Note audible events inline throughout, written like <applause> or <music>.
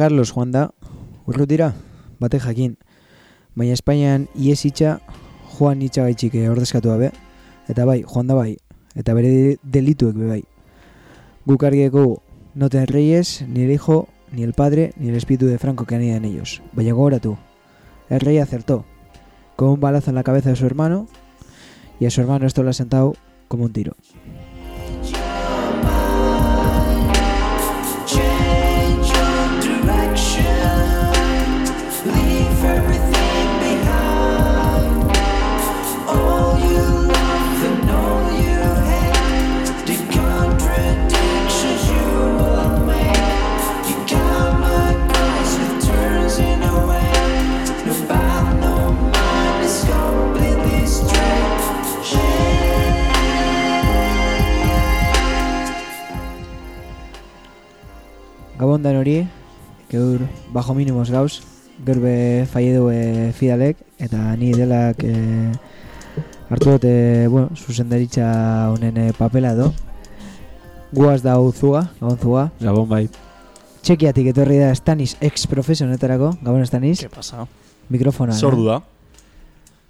Carlos Juan da, urrut dira, bate jakin. Baina Espainian ies itxa Juan itxa gaitxik eh, ordezkatu be. Eta bai, Juan da bai, eta bere delituek be bai. Guk argieko no ten reyes, ni el hijo, ni el padre, ni el espíritu de Franco que anida en ellos. Vaya gogoratu. El rey acertó, con un balazo en la cabeza de su hermano, y a su hermano esto lo ha sentado como un tiro. Gabon dan hori, geur bajo minimos gauz, geur be falledu e, Fidalek, eta ni delak e, hartu dute, bueno, zuzendaritza honen e, papela edo. Guaz da zuga, gabon zuga. Gabon bai. Txekiatik etorri da Stanis ex-profesionetarako, gabon Stanis, ¿Qué pasa? mikrofona. Zordu da.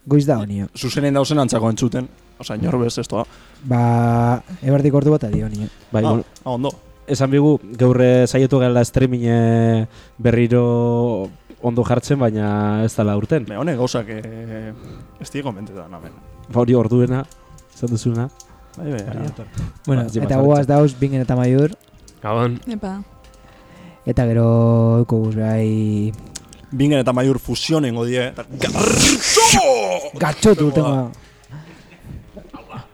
Goiz da honio. Zuzenen dauzen antzako entzuten. Osa, inor bez ez toa. Ba, ebartik ordu bat adio honio. Bai, ah, ah, ondo. Esan bigu, gaurre saietu gala streaming eh, berriro ondo jartzen, baina ez dala urten. Me honek gauzak eh, ez diego mentetan, amen. Ba, Hori orduena, esan duzuna. Bai, bai, bai. Bueno, Ba, eta guaz dauz bingen eta maiur, Gabon. Epa. eta gero euko guz bai Bingen eta maiur fusionen godie. Gatxotu, tengo. Horre,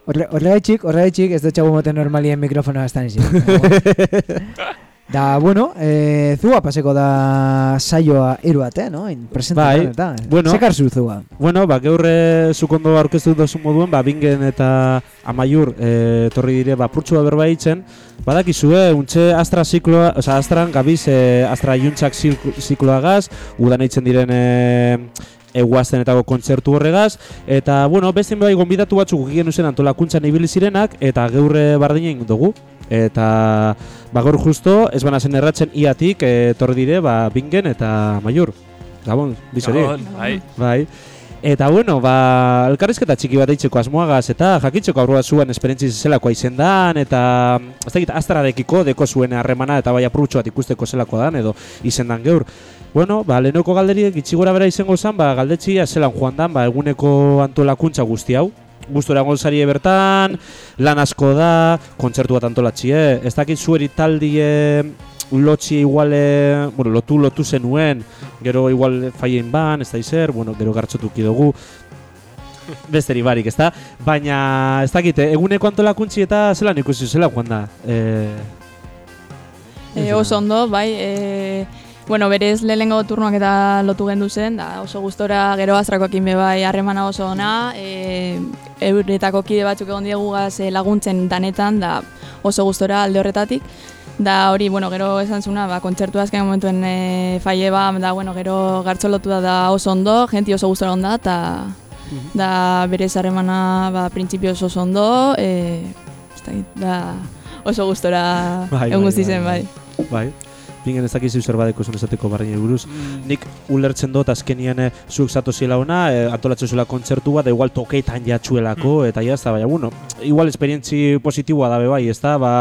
horregaitxik, horregaitxik, ez dutxagu moten normalien mikrofonoa estan izi. <laughs> da, bueno, eh, zua paseko da saioa eruate, no? Bai, eta. bueno. Sekar zu zua. Bueno, ba, gaurre zukondo aurkeztu duzu moduen, ba, bingen eta amaiur e, torri dire, ba, purtsua berba hitzen, badakizue, untxe astra zikloa, oza, astran gabiz, e, astra juntzak zik- zikloagaz, udan eitzen diren e, eguaztenetako kontzertu horregaz, eta, bueno, beste bai gonbidatu batzuk guk genuzen antolakuntzan ibili zirenak, eta geurre bardinen dugu. Eta, ba, gaur justo, ez bana zen erratzen iatik, e, torri dire, ba, bingen eta maiur. Gabon, bizori. Bai. Bai. Eta bueno, ba, elkarrizketa txiki bat eitzeko asmoagaz eta jakitzeko aurrua zuen esperientzi zelakoa izendan eta ez dakit astrarekiko deko zuen harremana eta bai aprutxo bat ikusteko zelako dan edo izendan geur. Bueno, ba, lehenoko galderiek itxi gora bera izango zen, ba, galdetxia zelan joan dan, ba, eguneko antolakuntza guzti hau. Gustora egon zarie bertan, lan asko da, kontzertu bat antolatxie, ez dakit zueri taldie lotxi igual, eh, bueno, lotu lotu zenuen, gero igual faien ban, ez da izer, bueno, gero gartxotuki dugu, besteri barik, ezta? Baina, ez dakit, eh, eguneko antolakuntzi eta zelan ikusi zela, joan da? Eh, E, oso ondo, bai, e, bueno, berez lehenengo turnoak eta lotu gendu zen, da oso gustora gero aztrakoekin be bai harremana oso ona, e, euretako kide batzuk egon diegugaz e, laguntzen danetan, da oso gustora alde horretatik. Da hori, bueno, gero esan zuna, ba, kontzertu azken momentuen e, faie ba, da, bueno, gero gartxo lotu da, da oso ondo, genti oso gustora onda, eta da berez harremana ba, printzipioz oso ondo, e, da oso gustora Bai, egon bai, bai, bai. bai. Bai, bingen ez dakizu zer badeko zuen esateko barrien buruz. Nik ulertzen dut azkenien eh, zuek zato ziela ona, eh, antolatzen zuela kontzertu bat, da igual tokeetan jatxuelako, eta jazta, baina, bueno, igual esperientzi positiboa dabe bai, ez da, ba,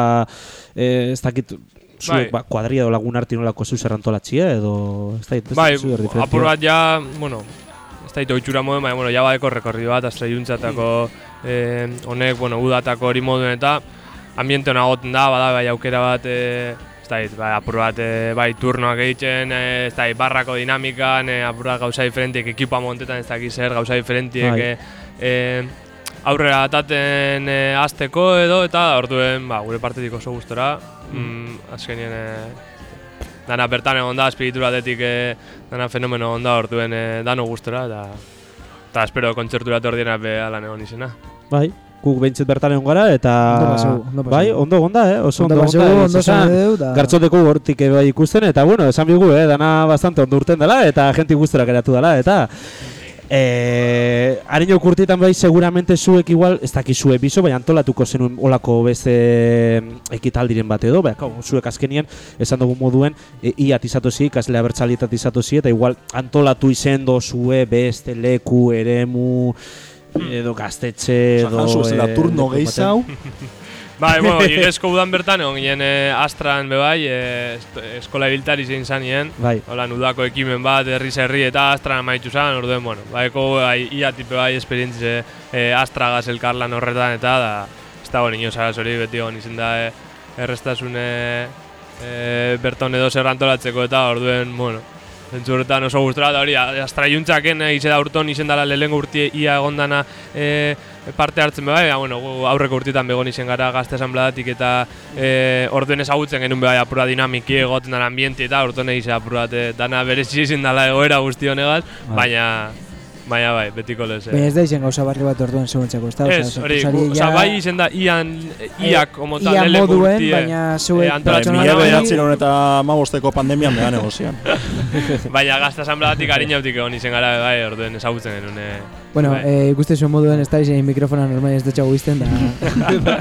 eh, ez dakit, zuek, Bai. ba, kuadria edo lagun arti nolako zeu zer antolatxie, edo, ez dakit, ez Bai, zuer diferentzia. apur bat ja, bueno, ez da ito itxura moduen, baina, bueno, ja badeko rekorri bat, astra juntzatako, eh, honek, bueno, udatako hori moduen eta ambiente hona goten da, bada, bai, aukera bat, eh, ez da, bai, apur bat, eh, bai, turnoak egiten, eh, ez da, barrako dinamikan, eh, apur bat gauza diferentiek, ekipa montetan ez dakiz zer, gauza diferentiek, eh, eh, aurrera ataten eh, azteko edo, eta orduen, ba, gure partetik oso gustora, mm, azkenien, eh, dana bertan egon da, espirituraletik eh, dana fenomeno egon da, orduen eh, dano gustora, eta eta espero kontzertura tordiena be alan egon izena. Bai, guk behintzet bertan egon gara, eta... Ondo. Bai, ondo egon da, eh? Oso Ondo ondo paseu, egon da. ondo esan, zan edo, da. Gartzoteko hortik bai ikusten, eta bueno, esan bigu, eh, dana bastante ondo urten dela, eta jenti gustora geratu dela, eta Eh, Ariño kurtitan bai seguramente zuek igual ez dakizue biso, baina antolatuko zenuen olako beste mm, ekitaldiren bat edo, baina zuek azkenien esan dugu moduen e, ia tizatozi, ikaslea bertxalietat tizatozi, eta igual antolatu izendo zue beste leku, eremu, edo gaztetxe, edo... Osa, janzu, ez eh, turno gehi zau, <laughs> Bai, bueno, <laughs> igezko udan bertan egon ginen eh, Astran bebai, eh, est- eskola ibiltari zein zanien. Bai. Hola, udako ekimen bat, herri herri eta Astran amaitu zan, orduen, bueno, baiko bai, ia tipe bai esperientze eh, Astragaz elkarlan horretan eta da, ez dago zara hori beti egon izen da eh, errestasune eh, berton edo zer antolatzeko eta orduen, bueno, Zentzu horretan oso gustora da hori, astraiuntzaken eh, ize da urton izen dela lehengo urtie ia egondana eh, parte hartzen bebai, ja, bueno, aurreko urtietan begon izen gara gazte asambladatik eta eh, orduen ezagutzen genuen bebai apura dinamiki egoten dara ambienti eta orduen egize apurat eh, dana berezi izen dela egoera guzti honegaz, baina, baina bai, betiko lez. Baina ez da izen gauza barri bat orduan seguntzako, ez da? Ez, hori, oza, bai izen da ian, iak, como tal, ia lehengo moduen, baina zuek eh, Bai, antolatzen dana, bederatzen eta amabosteko pandemian beha negozian. <laughs> baina gazte asambladatik harinautik egon izen gara bai, orduen ezagutzen genuen. eh, Bueno, bai. eh, ikuste zuen moduen ez da izen mikrofona normal ez dutxago izten da. <laughs>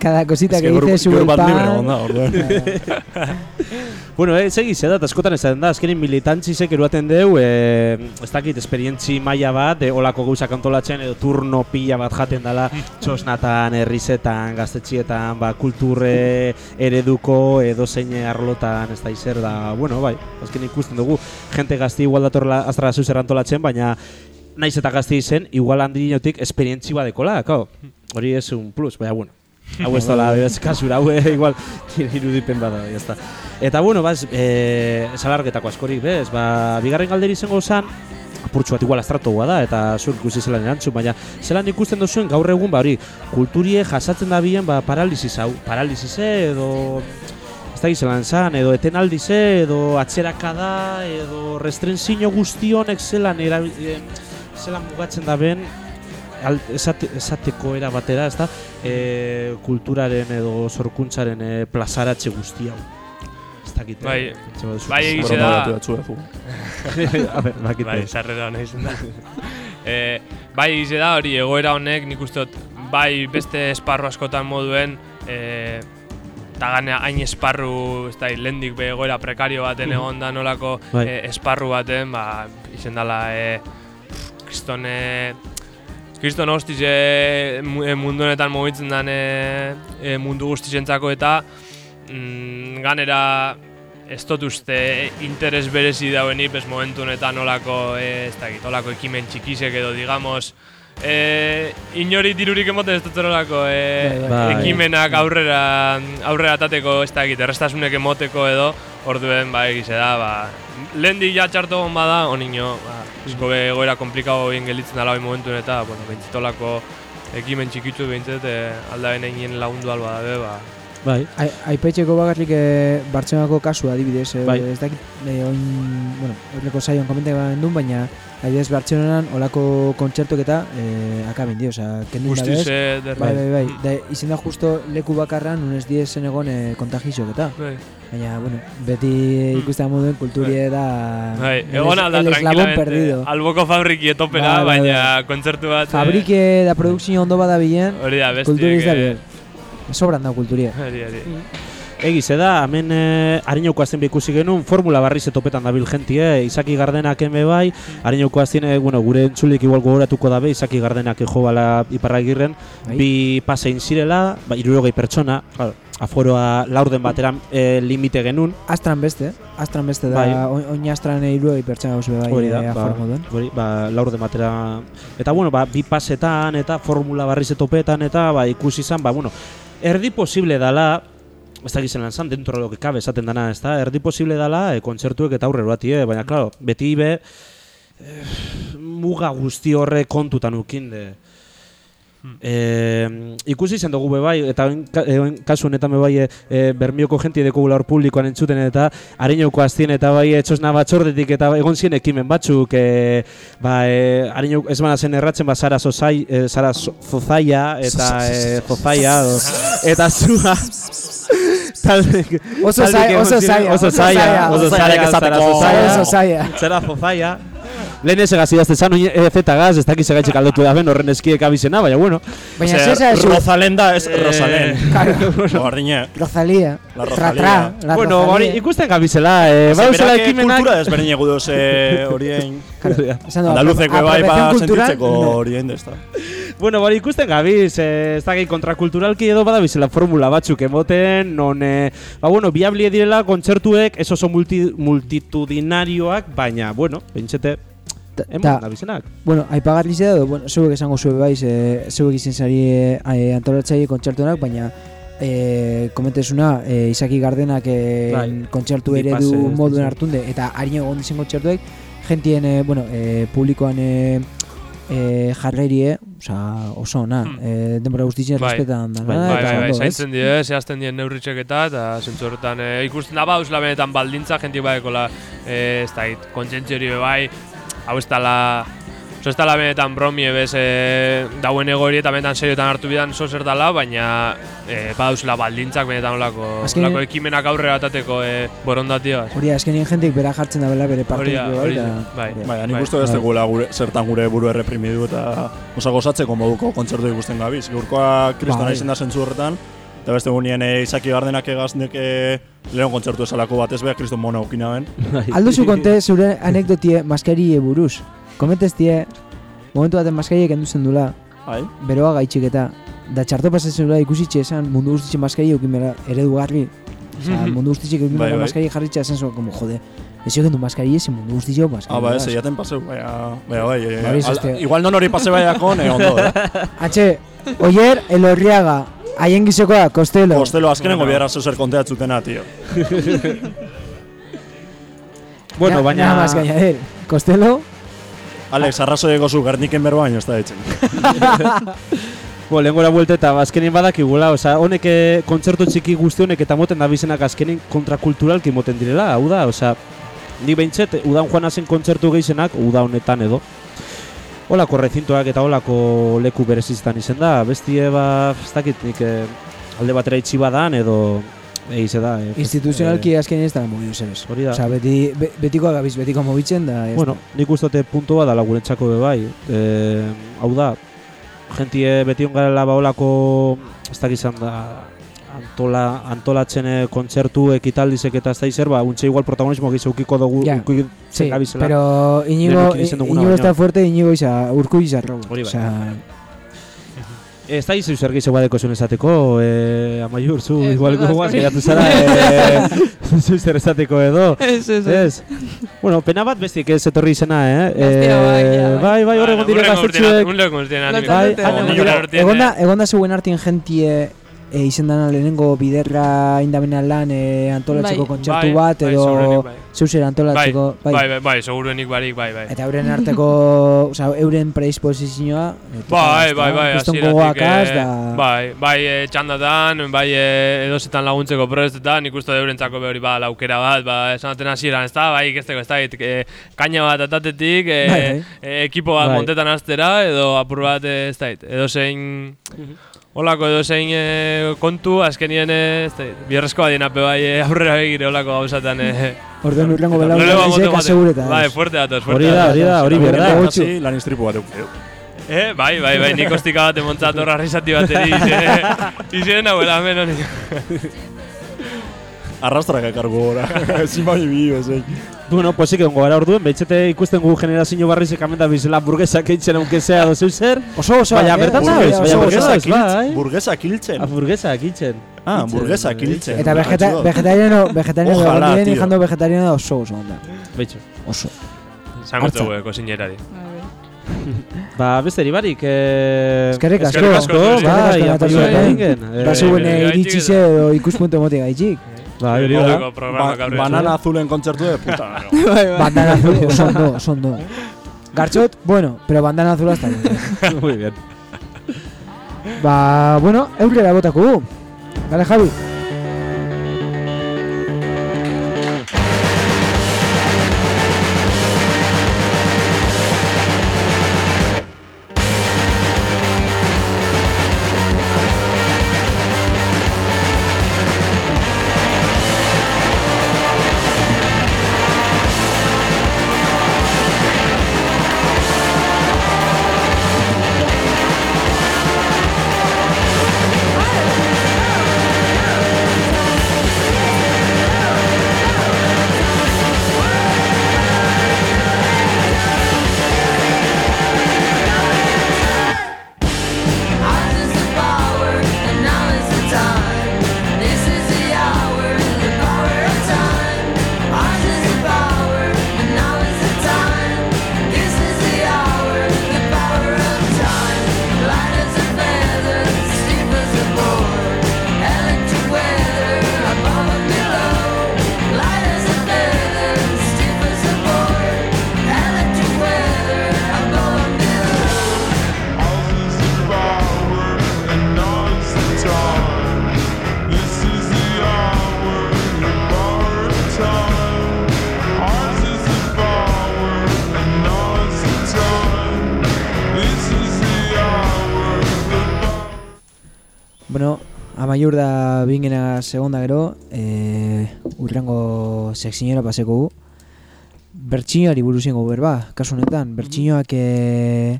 Cada cosita que Gaur- dice sube el bat libre egon pan. <laughs> Bueno, eh, segi da, askotan esaten da, azkenin militantzisek eruaten deu, eh, ez dakit, esperientzi maila bat, eh, olako gauzak antolatzen, edo turno pila bat jaten dela, <laughs> txosnatan, herrizetan, gaztetxietan, ba, kulturre ereduko, edo zein arlotan, ez da izer da, bueno, bai, azken ikusten dugu, jente gazti igual datorla astra zuzer antolatzen, baina naiz eta gazti izen, igual handinotik esperientzi badekola, kao, hori ez un plus, baina, bueno, hau ez dela, <laughs> ez kasura, hau eh, igual irudipen bada, ya está. Eta bueno, baz, e, salargetako askorik, bez, ba, bigarren galderi izango zan, apurtxu bat igual astratoa da, eta zuek ikusi zelan erantzun, baina zelan ikusten duzuen gaur egun, ba hori, kulturie jasatzen da bien, ba, paraliziz hau, paralizize edo, ez da zelan zan, edo etenaldize, edo atzerakada, edo restrenzio guztionek zelan, era, e, zelan mugatzen da ben, esate, esateko era batera, ez da, e, kulturaren edo sorkuntzaren e, plazaratze guzti hau. Ez dakit. Bai, pentsa baduzu. bai, egize Broma da-. <laughs> A ber, bakit. Bai, sarrera hona izan da. <laughs> e, bai, ize da hori egoera honek nik uste dut bai beste esparru askotan moduen e, eta gane hain esparru, ez da, lehendik be egoera prekario baten egon da nolako Bai. e, esparru baten, ba, izen dela, e, pff, kriston, kriston hostiz e, mu- e, mundu honetan mugitzen den e, e, mundu guztizentzako eta mm, ganera ez dut uste interes berezi dauenik bez momentu honetan olako, e, ez dakit, olako ekimen txikisek edo, digamos, e, inori dirurik emoten ez dut olako e, Bai. ekimenak aurrera, aurrera atateko, ez dakit, errestasunek emoteko edo, orduen, ba, egize da, ba, lehendik ja txarto egon bada, onino, ba, esko be egoera komplikado bien gelditzen dela hori momentu eta, bueno, bentzitolako ekimen txikitzu behintzet, e, aldaben egin lagundu alba dabe, ba, Bai. Ai- Aipetxeko bakarrik e, Bartzelonako kasua adibidez, e, Bai. ez dakit, e, oin, bueno, horreko saion komentak baden duen, baina adibidez Bartzelonan olako kontzertok eta e, akaben dio, oza, kendun da bez. e, derra. Bai, bai, bai, da, izen da justo leku bakarran, unez diez zen egon e, kontagizok eta. Bai. Baina, bueno, beti ikusten moduen kulturie da... Bai, el egon alda tranquilamente, alboko fabriki etopera, Bai, bai, baina kontzertu bat... eh, Fabrike da produkzio ondo bada bilen, bestiek... kulturiz da eh, bien. Sobran da kulturia. Hori, hori. Egize da, hemen e, Ariñoko azten ikusi genuen, formula barriz etopetan dabil jentie, Izaki Gardenak eme bai, Ariñoko azten, e, bueno, gure entzulik igual gogoratuko dabe, Izaki Gardenak jo bala iparragirren, Bai. bi pasein zirela, ba, irurogei pertsona, claro, aforoa laurden batera e, limite genuen, Astran beste, Astran beste da, Bai. oin, Astran eiru pertsona gauzu bai, hori da, ba, hori, ba, laurden batera, eta bueno, ba, bi pasetan eta formula barriz etopetan eta ba, ikusi izan, ba, bueno, erdi posible dala, ez da gizena zan, dentro de lo que cabe esaten dana, ez da, erdi posible dala, e, kontzertuek eta aurrera bati, eh? baina, claro, beti be, eh, muga guzti horre kontutan ukin de. E, ikusi izan dugu bai, eta oin, eh, kasu honetan bai e, e, Bermioko jenti deko hor publikoan entzuten eta Ariñoko aztien eta bai etxosna batzordetik eta egon ziren ekimen batzuk e, ba, e, Ariño ez bana zen erratzen ba Sara Zozai, e, Sara Zo- Zozaia eta e, Zozaia do, eta zua <laughs> talde Oso talde zai- que oso zaila, oso oso zaila, zaila. oso Oso zaila, zaila Sara esateko. Zozaia, Oso zaila. Lehen ez egaz idazte zan, oin ezetagaz, ez dakiz egaitxek aldotu da ben horren eskiek abizena, baina bueno. Baina Osea, zesa ez Rosalenda ez Eh, Rosalen. Bardine. Rosalía, La tra Rosalía. tra, la bueno, hori ikusten gabizela, eh, baduzela Berak ekimenak... kultura desberdin egu duz eh, horien. Du, Andaluzeko bai, ba, sentitzeko no. horien desta. Bueno, bari ikusten gabiz, eh, ez da gehi kontrakulturalki edo badabizela formula batzuk emoten, non, eh, ba bueno, biablie direla kontzertuek, ez oso multi, multitudinarioak, baina, bueno, pentsete, Ta- emon ta- gabizenak. Bueno, aipagarri zeda, edo, bueno, zeuek esango zue baiz, e, zeuek izen zari e, e, antolatzaile kontzertunak, baina e, komentezuna, e, Izaki Gardenak e, Bai. kontzertu eredu ez moduen hartunde, eta harin egon dizen kontzertuek, gentien, e, bueno, e, publikoan e, e, jarrerie, oza, oso ona, Hmm. e, denbora guztitzen Bai. respetan da, Bai, Bai, bai, bai, zaintzen die, zehazten dien neurritxek eta, eta zentzu horretan e, ikusten da bauzla benetan baldintza, jentik badekola, e, ez da, be bai, hau ez dala, oso ez dala benetan bromi ebez e, dauen egori eta benetan serioetan hartu bidan oso zer dala, baina e, badauzela baldintzak benetan olako, Azken- olako ekimenak aurrera atateko e, borondatia. Hori, azkenien jentik bera jartzen da bela bere Hori da, bai, hori da, bai. Bai, nik Bai. uste ez dugula gure, zertan gure buru erreprimidu eta osa gozatzeko moduko kontzertu ikusten gabiz. Gaurkoa kristona Bai. da zentzu horretan, eta beste gunien e, Izaki Gardenak egaznek e, lehen kontzertu esalako batez beha kriston mona aukina ben. Alduzu konte zure anekdotie maskari buruz. Komenteztie, momentu baten maskariek enduzen dula, Bai, beroa gaitxik eta da txarto pasatzen dula ikusitxe esan mundu guztitxe maskari eukin bera eredugarri. Osea, <laughs> mundu guztitxe eukin bera bai. maskari jarritxa esan zuen, como jode. Ez eukin du maskari ezin mundu guztitxe maskari. ah, ba, ez, jaten paseu, baina, baina, bai, e, Bai, al- este- igual non hori pase baiako, ne ondo, eh? <laughs> Atxe, oier, elorriaga, haien gizokoa, kostelo. Kostelo azkenengo biara zer konteatzutena, tio. Bueno, Na- <laughs> baina... Nada más añadir. Kostelo, Alex, arrazoieko zu, gerniken berba baino ez da ditzen. <laughs> Bo, lehen gora buelte eta azkenin badakigula, oza, honek eh, kontzertu txiki guzti honek eta moten dabizenak azkenin kontrakulturalki moten direla, hau da, oza, ni behintzet, udan joan zen kontzertu gehizenak, uda honetan edo, Olako rezintoak eta olako leku bereziztan izen da, bestie ba, ez dakit nik eh, alde batera itxi badan edo eize da. Eh, instituzionalki azkenean ez da mugidu zer ez. Hori da. Osea, beti, be, betikoa gabiz, betiko mugitzen da. ez Bueno, nik ustote puntu bat dala gurentzako be bai. E, hau da, jentie beti ongarela baolako, ez dakizan da, antola, antolatzen eh, kontzertu ekitaldizek eta ez da izer, ba, untxe igual protagonismo ukiko dugu, Ja. ukiko Sí, pero Iñigo baino. está fuerte, Iñigo isa, urku robo. Hori bai. Ez da izu zer gehiago badeko zuen esateko, eh, amaiur, zu, Ez, igual hori. geratu zara, eh, <laughs> zu zer esateko edo. Ez, ez, ez. Bueno, pena bat bestik ez etorri izena, eh? Bestia, bai, ja, bai. bai, bai, hor egon dire gaztetxuek. Un leko año Bai, gutxira. urtean, egonda, eh, zeuen artien jentie e, izendana lehenengo biderra indamena lan e, antolatzeko Bai. kontzertu bai, bat bai, edo bai. zeuzer antolatzeko Bai, bai, bai, bai, seguruenik barik, bai, bai. eta euren arteko, osea, euren predisposizioa e, Bai, bai, bai, hasieratik, gogoakaz, eh, da, bai, bai, eh, txandatan, bai, eh, edozetan laguntzeko prestetan, ikustu eurentzako be hori ba, laukera bat, ba, esanaten hasieran, ez da, bai, ikesteko, ez da, eh, kaina bat atatetik, eh, Bai, bai. eh, ekipo bat Bai. montetan astera, edo apur bat, eh, ez da, edo zein, Olako edo zein eh, kontu, azkenien, eh, ez da, bierrezko badien ape bai eh, aurrera begire olako gauzatan. Eh, Orduan urrengo moten baten. asegureta. Bai, fuerte datoz, fuerte Hori da, datoz. hori da, hori berda. lan istripu bat eukideu. Eh, bai, bai, bai, nik ostika bat emontzat horra risati bateri izene <laughs> nahuela hemen honi. Arrastrak ekargo gora. <laughs> Ezin bai bi, ezin. Bueno, pues sí gara orduen, behitzete ikusten gu generazio barrizek amenda bizela burguesak eitzen aunque sea do zeu zer. Oso oso, Baina eh, bertan oso, da, baina oso. kiltzen, bai. Burguesa kiltzen. A burguesak eitzen. Ah, Hiltzen, eh, kiltzen. Eta vegetariano, vegetariano, Ojalá, tío. jando vegetariano oso oso onda. Betxo. Oso. Zango Hartza. zugu, kosinerari. Ba, besteri barik, eh... Eskerrik asko. Eskerrik asko, bai, Eskerrik asko, apoioa bai. egin. Eh, Da zuen eh, iritsi gaitxik edo ikuspuntu emoti gaitxik. Bai, da. Gaurko programa Ba, gaur banana azulen kontzertu de puta. <laughs> no. Bandana azul, <laughs> oso ondo, oso ondo. <laughs> Gartxot, bueno, pero bandana azul hasta bien. Muy bien. Ba, bueno, eurrera botako gu. Gale, Javi. Amaiur da bingena segunda gero, e, urrengo sekzinera paseko gu. Bertxinoari buruz ingo berba, kasu honetan, bertxinoak e,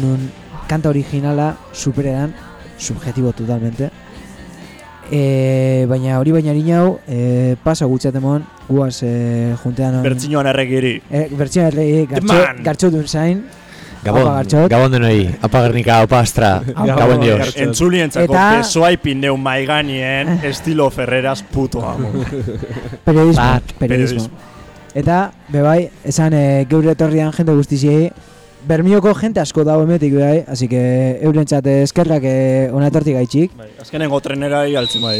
nun kanta originala superedan, subjetibo totalmente. E, baina hori baina hau, e, pasa gutxatemon, guaz e, juntean... Bertzinoan erregiri. E, bertxinoan erregi, gartxo, gartxo duen zain. Gabon, gabon denoi, apa gernika, apa astra, gabon dios. Entzulientzako Eta- pesoaipin neu maiganien estilo Ferreras puto amo. Periodismo, Bat. periodismo. Eta, bebai, esan e, geure etorrian jende guztiziei, Bermioko jente asko dago emetik bebai, así que eurentzat eskerrak e, ona etortik gaitxik. Bai, azkenengo trenera altzen bai.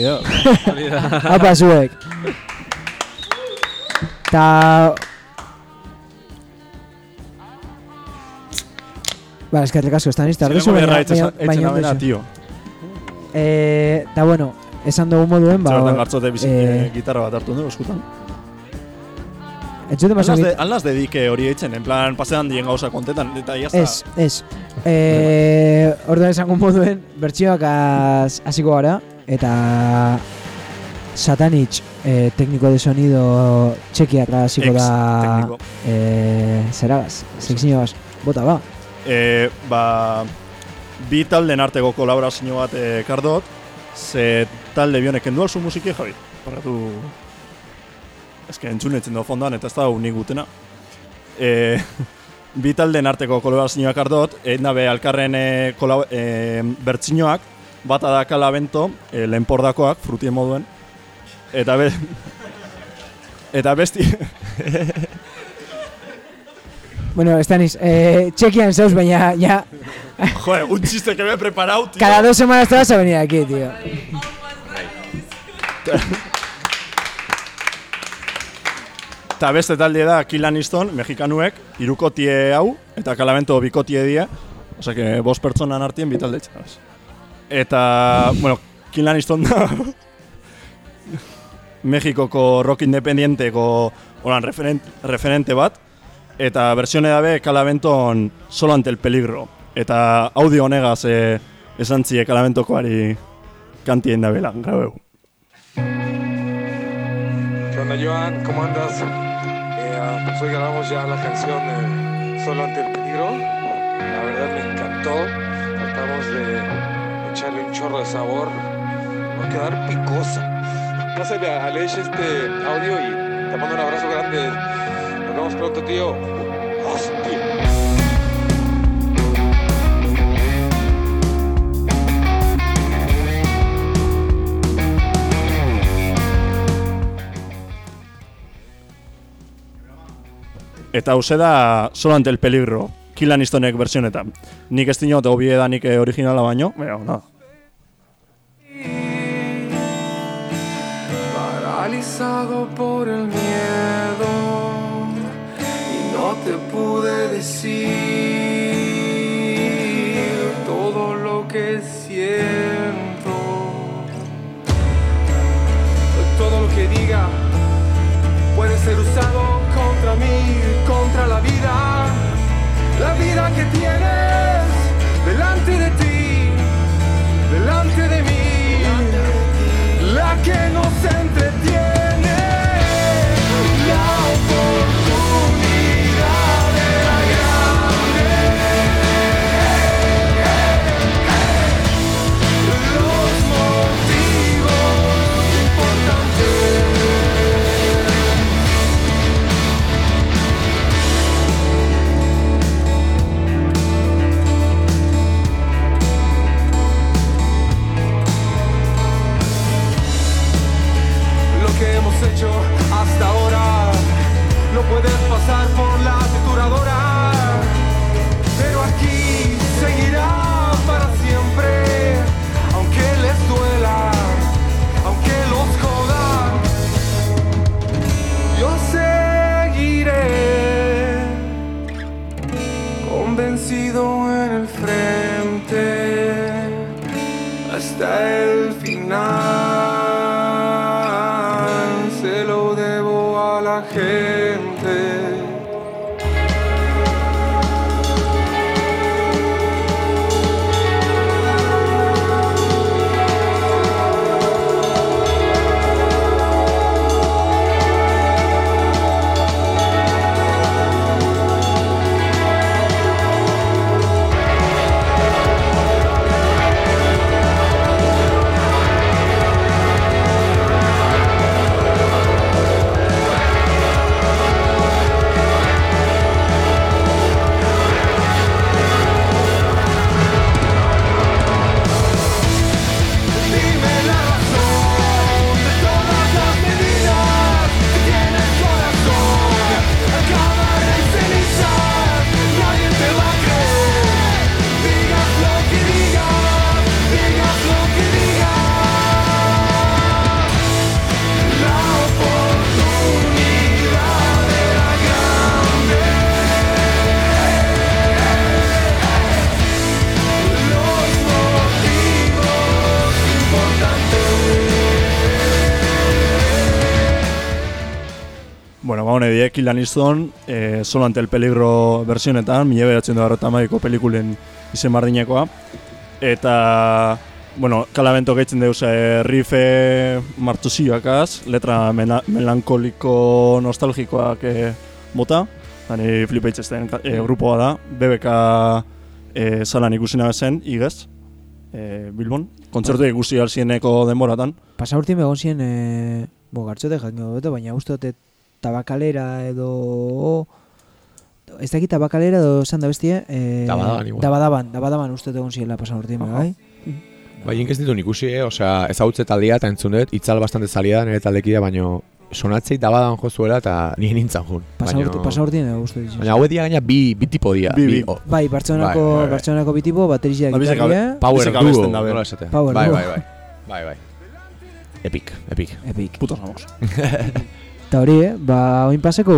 <laughs> Apa zuek. Ta... Ba, eskerrik asko, estan izta. Zirengo berra etzen abena, tio. Eh, ta bueno, esan dugu moduen, ba... Zertan gartzote bizik eh, eh, gitarra bat hartu du, eskutan. Entzute maso Alnaz, de, alnaz dedike hori eitzen, en plan, pasean dien gauza kontetan, eta ya Ez, ez. Eh, orduan esango moduen, bertsioak hasiko gara, eta Satanich, eh, técnico de sonido txekiarra hasiko da técnico. eh, zeragaz, sekzioaz, bota ba. E, ba, bi talden arteko kolaborazio bat e, kardot, ze talde bionek kendu alzu musiki, Javi? Parratu... Que entzunetzen do fondoan, eta ez da nik gutena. E, <laughs> bi talden arteko kolaborazioak kardot, egin dabe alkarren e, kolab, e, bertzinoak, bata da kalabento, e, lehenpordakoak, frutien moduen, eta be... <laughs> Eta besti... <laughs> Bueno, Stanis, eh, txekian zeus, baina ya, Joder, un chiste que me he preparado, tío. cada dos semanas te vas a venir aquí, tío. Eta beste talde da Kill Aniston, mexikanuek, irukotie hau, eta kalabento bikotie die, osea que bost pertsonan artien bi talde etxeraz. Eta, bueno, Kill Aniston da <laughs> Mexikoko rock independienteko holan referent, referente bat, eta versione dabe kalabenton solo ante el peligro. Eta audio honegaz e, esan zie kalabentokoari kantien dabela, grabeu. ¿Qué onda, Joan? ¿Cómo andas? Eh, ah, pues hoy grabamos ya la canción eh, Solo ante el peligro. La verdad me encantó. Tratamos de echarle un chorro de sabor. Va a quedar picosa. Pásale a Aleix este audio y te mando un abrazo grande. Tío. Hostia. Eta hause da solo ante el peligro, Kill Anistonek versionetan. Nik ez dinot hobie da nik originala baino, baina, nada. paralizado por el miedo te pude decir todo lo que siento. Todo lo que diga puede ser usado contra mí, contra la vida, la vida que tienes delante de ti, delante de mí la que nos entretiene. No puedes Die, Kill Aniston, e, Solo ante el peligro versionetan, mila beratzen da maiko pelikulen izen bardinekoa. Eta, bueno, kalabento gaitzen deuz e, rife martuzioakaz, letra mela, melankoliko nostalgikoak e, bota. Hani flipaitzezten e, grupoa da, BBK e, salan ikusina zen, igez, e, Bilbon. Kontzertu ikusi alzieneko denboratan. Pasa urtien egon ziren, e, bo, gartxote dute, baina uste dute tabakalera edo... Ez dakit tabakalera edo esan da bestia... E, Dabadaban igual. Dabadaban, dabadaban uste egon ziren pasa urtien, bai? Bai, ink ez ditu ikusi, eh? Osea, ezagutze taldea eta entzun dut, itzal bastante zalia nire taldekidea, baino sonatzei dabadan jo zuela eta nien nintzen jun. Pasa, Baino- urte, pasa urtien edo uste dut. Baina hauek dira gaina bi, bi tipo dira. Bi, bi. o- Bai, Bartzelonako, Bai, bai, bai. Bartzelonako bitipo, baterizia Ba, gitarria, Power duo, da. Power bai, duo. bai, bai. Bai, bai. Epic, epic. epic. Putos amos. <laughs> Eta hori, eh? Ba, oin paseko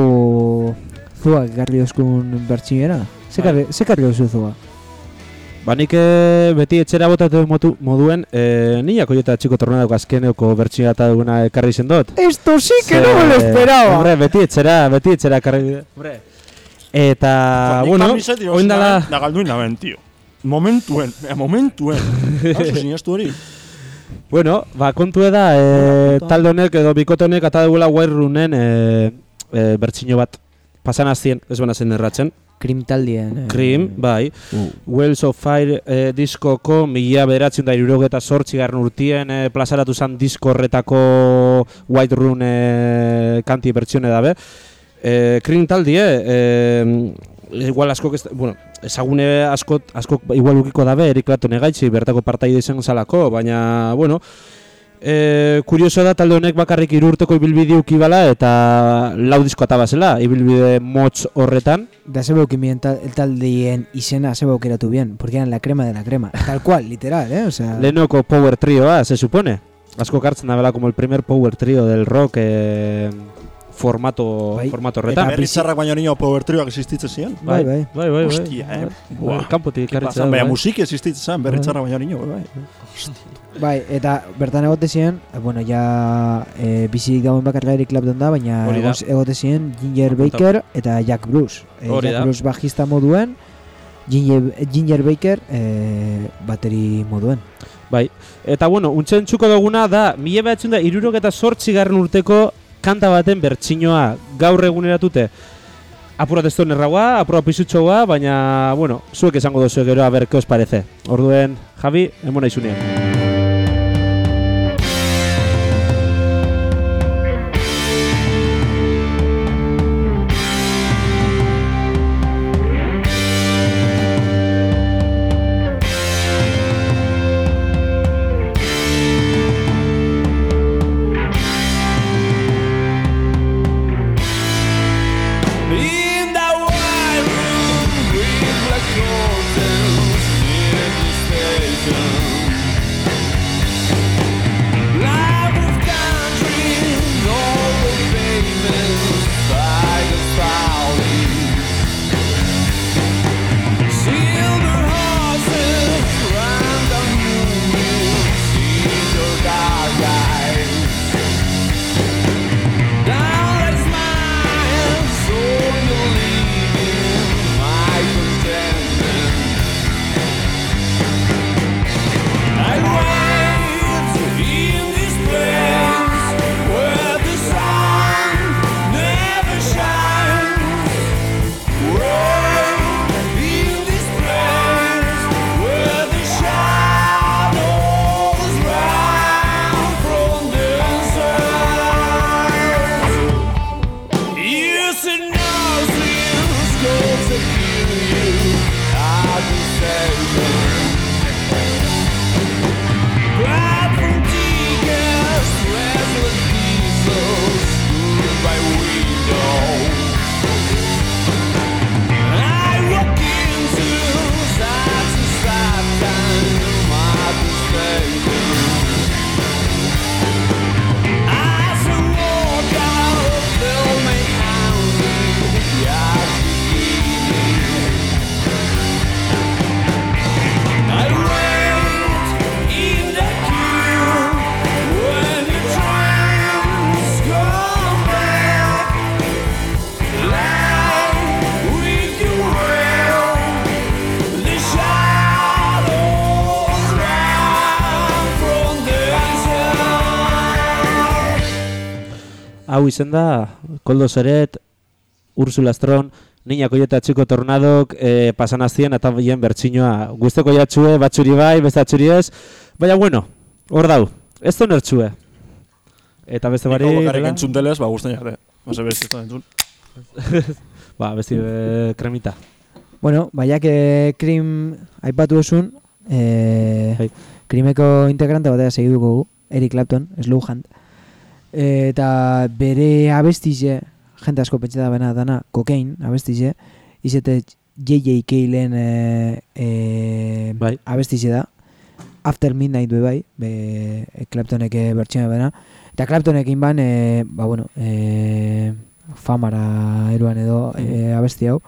zuak ekarri dozkun bertxinera. Ze karri, ze karri dozu zua? Ba nik eh, beti etxera botatu motu, moduen, eh, niako jota txiko tornadako azkeneko bertxina eta duguna ekarri zen dut. Esto sí Ze- Hombre, beti etxera, beti etxera ekarri. Hombre. Eta, bueno, oin dala... Da galduin naben, tio. Momentuen, eh, momentuen. <laughs> Hauzu sinestu hori. Bueno, ba, kontu da, e, talde honek edo bikote honek ata dugula Wirerunen e, e, bertsino bat pasan azien, ez bana zen erratzen. Krim taldien. eh, Cream, bai. Uh. Wells of Fire e, diskoko mila beratzen da irurogeta sortzigarren urtien e, plazaratu zen disko horretako White Rune e, kanti bertsione dabe. E, Cream taldie, e, igual askok, ez, bueno, ezagune askot, askok igual ukiko dabe Erik Clapton egaitzi bertako partaide izan zalako, baina, bueno, e, kurioso da talde honek bakarrik irurteko ibilbide ukibala eta lau disko atabazela, ibilbide motz horretan. Da que mi tal- el taldien izena se veo que era tu bien, porque eran la crema de la crema. Tal cual, literal, eh? O sea, Lehenoko power trioa, se supone. Asko kartzen da bela como el primer power trio del rock eh, formato, Bai. formato horretan. Berri zarrak baino niño power trioak existitzen ziren. bai, bai. bai, bai, bai. Hostia, eh. Bai, Buah. Kanpotik Ke ekarritzen baina bai. musiki existitzen zen, berri Bai. zarrak baino niño, bai. Bai, eta bertan egote ziren, eh, bueno, ja e, bizirik dagoen bakarra Eric Clapton da, baina egote ziren Ginger Baker eta Jack Bruce. E, Jack. Bruce bajista moduen, Ginger, Ginger Baker e, bateri moduen. Bai. Eta bueno, untzen txuko duguna da, mila behatzen da, irurogeta sortzi garren urteko kanta baten bertsinoa gaur eguneratute. Apurat ez duen erraua, apurat pisutxoa, baina, bueno, zuek esango dozu gero, a ber, os parece. Orduen, Javi, emona izunean. Izen da, Koldo Seret, Ursula Stron, Niña Koiota Txiko Tornadok, e, pasan azien eta bien bertxinoa. Guzteko jatxue, batzuri bai, beste ez. Baina bueno, hor dau, ez da nertxue. Eta beste bari... Niko bakarrik entzun delez, ba, guztain jarte. Base beste ez entzun. <laughs> Ba, beste eh, kremita. Bueno, baiak krim aipatu esun, eh, Bai. krimeko integrante batea segiduko gu, Eric Clapton, Slow Hand. Eh, eta bere abestize, jente asko pentsa da bena dana, kokain abestize, izete J.J. Kalen eh, eh, Bai. abestize da, After Midnight be bai, be, e, Claptonek eh, bertxena bena. Eta Claptonekin ban, e, ba bueno, e, famara eruan edo e, abesti hau.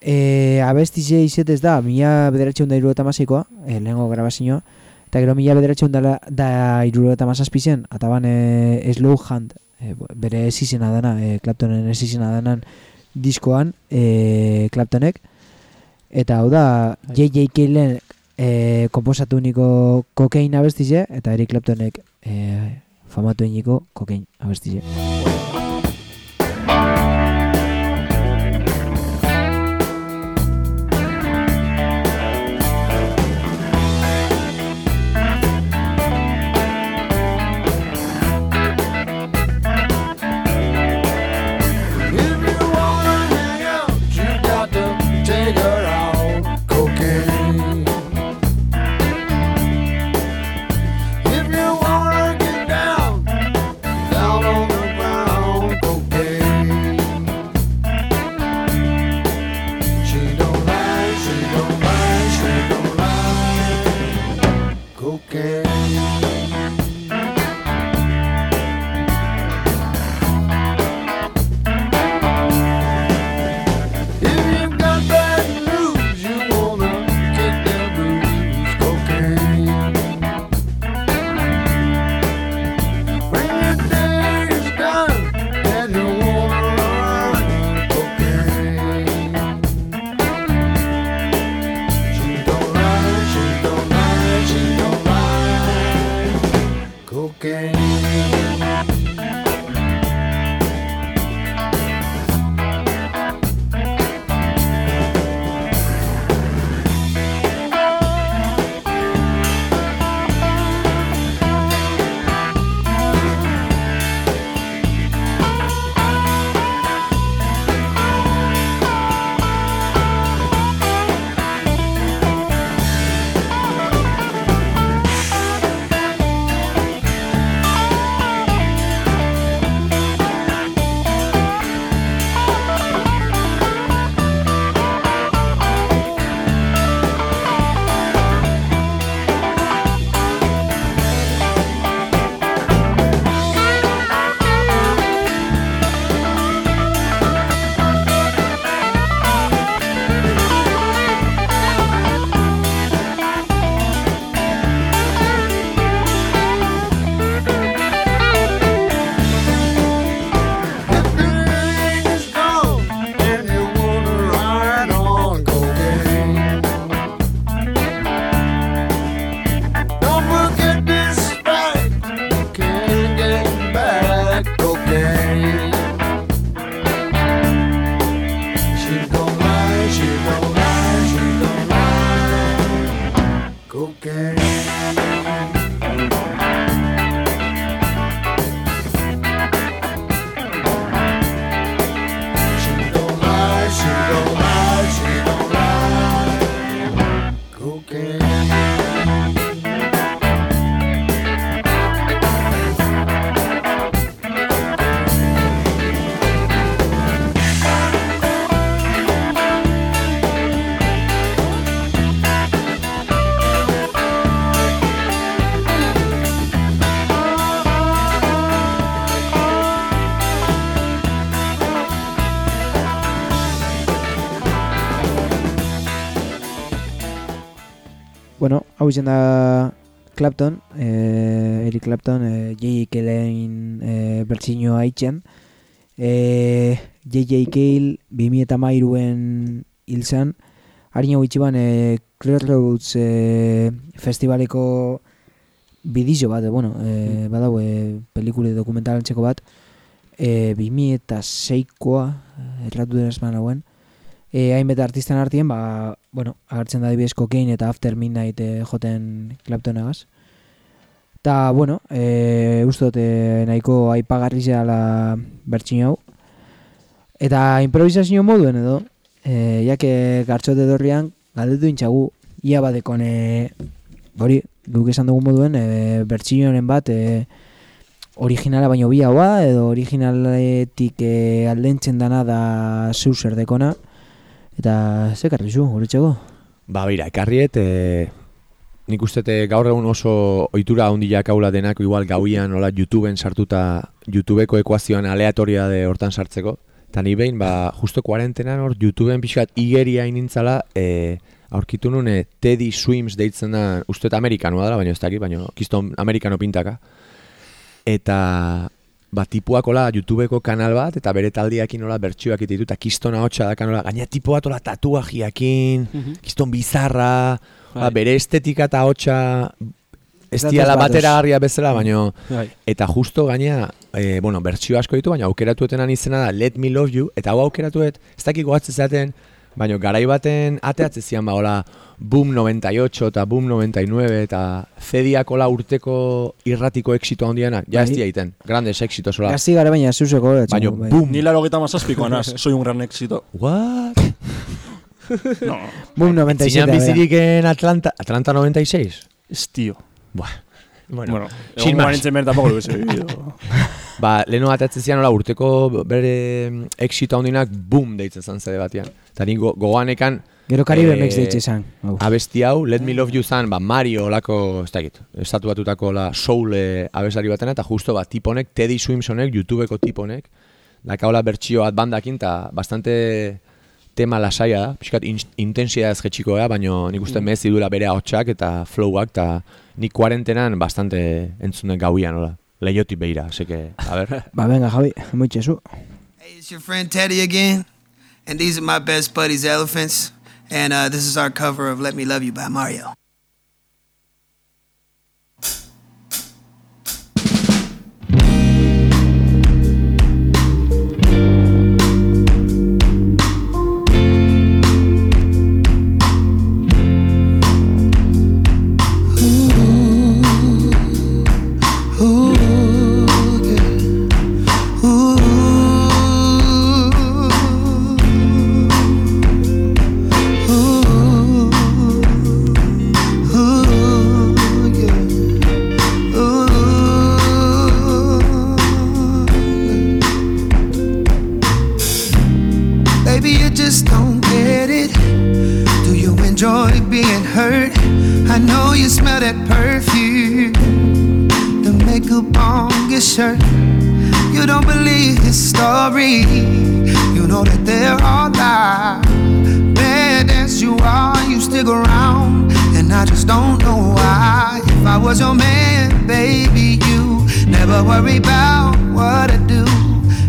E, abesti ze izetez da, mila bederatxeun da irurogeita masikoa, e, lehengo grabazioa, eta gero mila bederatxeun da, da masazpizen, eta ban e, Slow Hand, e, bere ez izena dana, e, Claptonen ez izena danan diskoan, e, Claptonek, eta hau da, J.J. Kalen e, komposatu niko kokain abestize, eta Eric Claptonek e, famatu niko kokain abestize. Hau izan da Clapton, eh, Eric Clapton, eh, J.J. Kalen eh, bertsinioa itxen. Eh, J.J. Cale 2008en hil zen. Harina gutxiban eh, Crossroads eh, festivaleko bidizio bat, bueno, eh, badau eh, pelikule dokumentalantxeko bat. e, 2006koa, erratu dira esman hauen, e, hainbeta artistan artien, ba, bueno, agertzen da dibidez Cocaine eta After Midnight e, joten Claptonagaz. Ta, bueno, e, ustot e, nahiko aipagarri zehala bertxin hau. Eta improvisazio moduen edo, e, jake gartxote dorrian, galdetu intxagu, ia badekon, e, hori, guk esan dugu moduen, e, bertxinoren bat, e, originala baino bi haua, edo originaletik e, aldentzen dana da zeu zer dekona. Eta, ze karri zu, horretxego? Ba, beira, ekarriet, e, nik uste te gaur egun oso ohitura handiak haula denak, igual gauian, hola, YouTubeen sartuta, YouTubeko ekuazioan aleatoria de hortan sartzeko. Eta ni behin, ba, justo kuarentenan hor, YouTubeen pixkat igeria inintzala, e, aurkitu nun e, Teddy Swims deitzen da, uste amerikanoa dela, baina ez dakit, baina kiston amerikano pintaka. Eta ba, tipuak hola YouTubeko kanal bat, eta bere taldiakin hola bertsioak ditu, eta kistona hotxa da kanola, gaina tipu bat hola tatuajiakin, kiston bizarra, ba, bere estetika eta hotxa ez diala batoz. bateragarria bezala, baino Bai. eta justo gaina, e, bueno, bertsio asko ditu, baina aukeratuetenan izena da Let Me Love You, eta hau aukeratuet, ez dakik gogatzen zaten, baina garai baten ateatze zian ba, hola, Boom 98 eta Boom 99 eta zediak hola urteko irratiko exito handienak, ja ez Bai. egiten, grandes exitos hola. Gazti gara baina zuzeko, Baina, bai. boom. Ni laro geta mazazpikoa naz, soy un gran éxito. What? <laughs> No, Boom 97. Zinan bizirik en Atlanta, Atlanta 96? es tío. Buah. Bueno, Bueno, sin más. banintzen behar tampoco lo vivido. <laughs> Ba, leheno atatzen zian hola urteko bere mm, exito handienak boom deitzen zan zede batean. Eta ni go, gogoanekan Gero Caribe Next deitxe zan. hau. abesti hau, Let Me Love You zan, ba, Mario olako, ez dakit, estatu batutako la soul eh, abeslari batena, eta justo ba, tiponek, Teddy Swimsonek, YouTubeko tiponek, dakaola bertxio bat bandakin, eta bastante tema lasaia da, pixkat in, intensia ez jetxikoa, baina nik uste mezi duela bere ahotsak eta flowak, eta nik kuarentenan bastante entzunen gauian, hola. Leiotik beira, así que, a ver. <laughs> Ba, venga, Javi, moitxezu. Hey, it's your friend Teddy again, and these are my best buddies, Elephants, and uh, this is our cover of "Let Me Love You" by Mario. Stick around. And I just don't know why. If I was your man, baby, you never worry about what I do.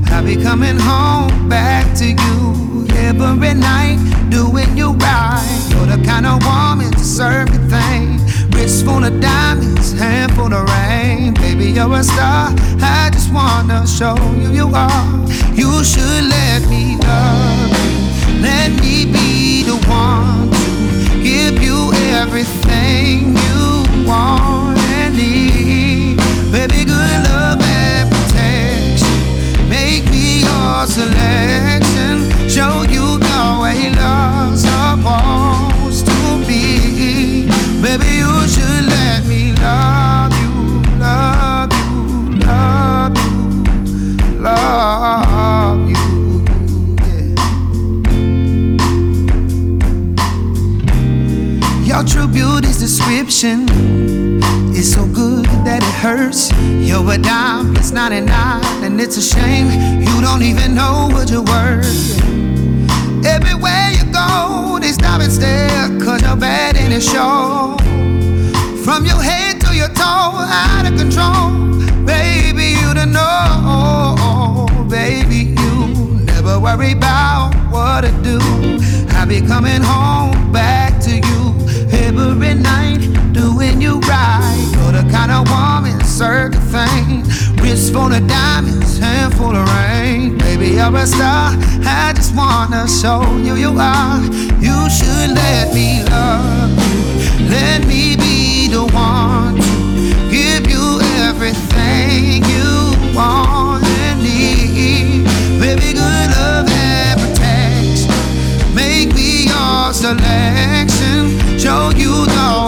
I'll be coming home back to you every night, doing you right. You're the kind of woman to serve the thing. Wrist full of diamonds, hand full of rain. Baby, you're a star. I just wanna show you you are. You should let me love you. Let me be the one everything you want and need. Baby, good love and protection. Make me your selection. Show you the way love's supposed to be. Baby, you should let me love Your true beauty's description is so good that it hurts. You're a dime plus 99, and it's a shame you don't even know what you're worth. Everywhere you go, they stop and stare, cause you're bad in the show. From your head to your toe, out of control. Baby, you don't know. Baby, you never worry about what to do. I be coming home back every night, doing you right. You're the kind of woman, certain thing. Rich full of diamonds, handful of rain. Baby, you're a star. I just wanna show you you are. You should let me love you. Let me be the one to give you everything you want and need. Baby, good love and Show you the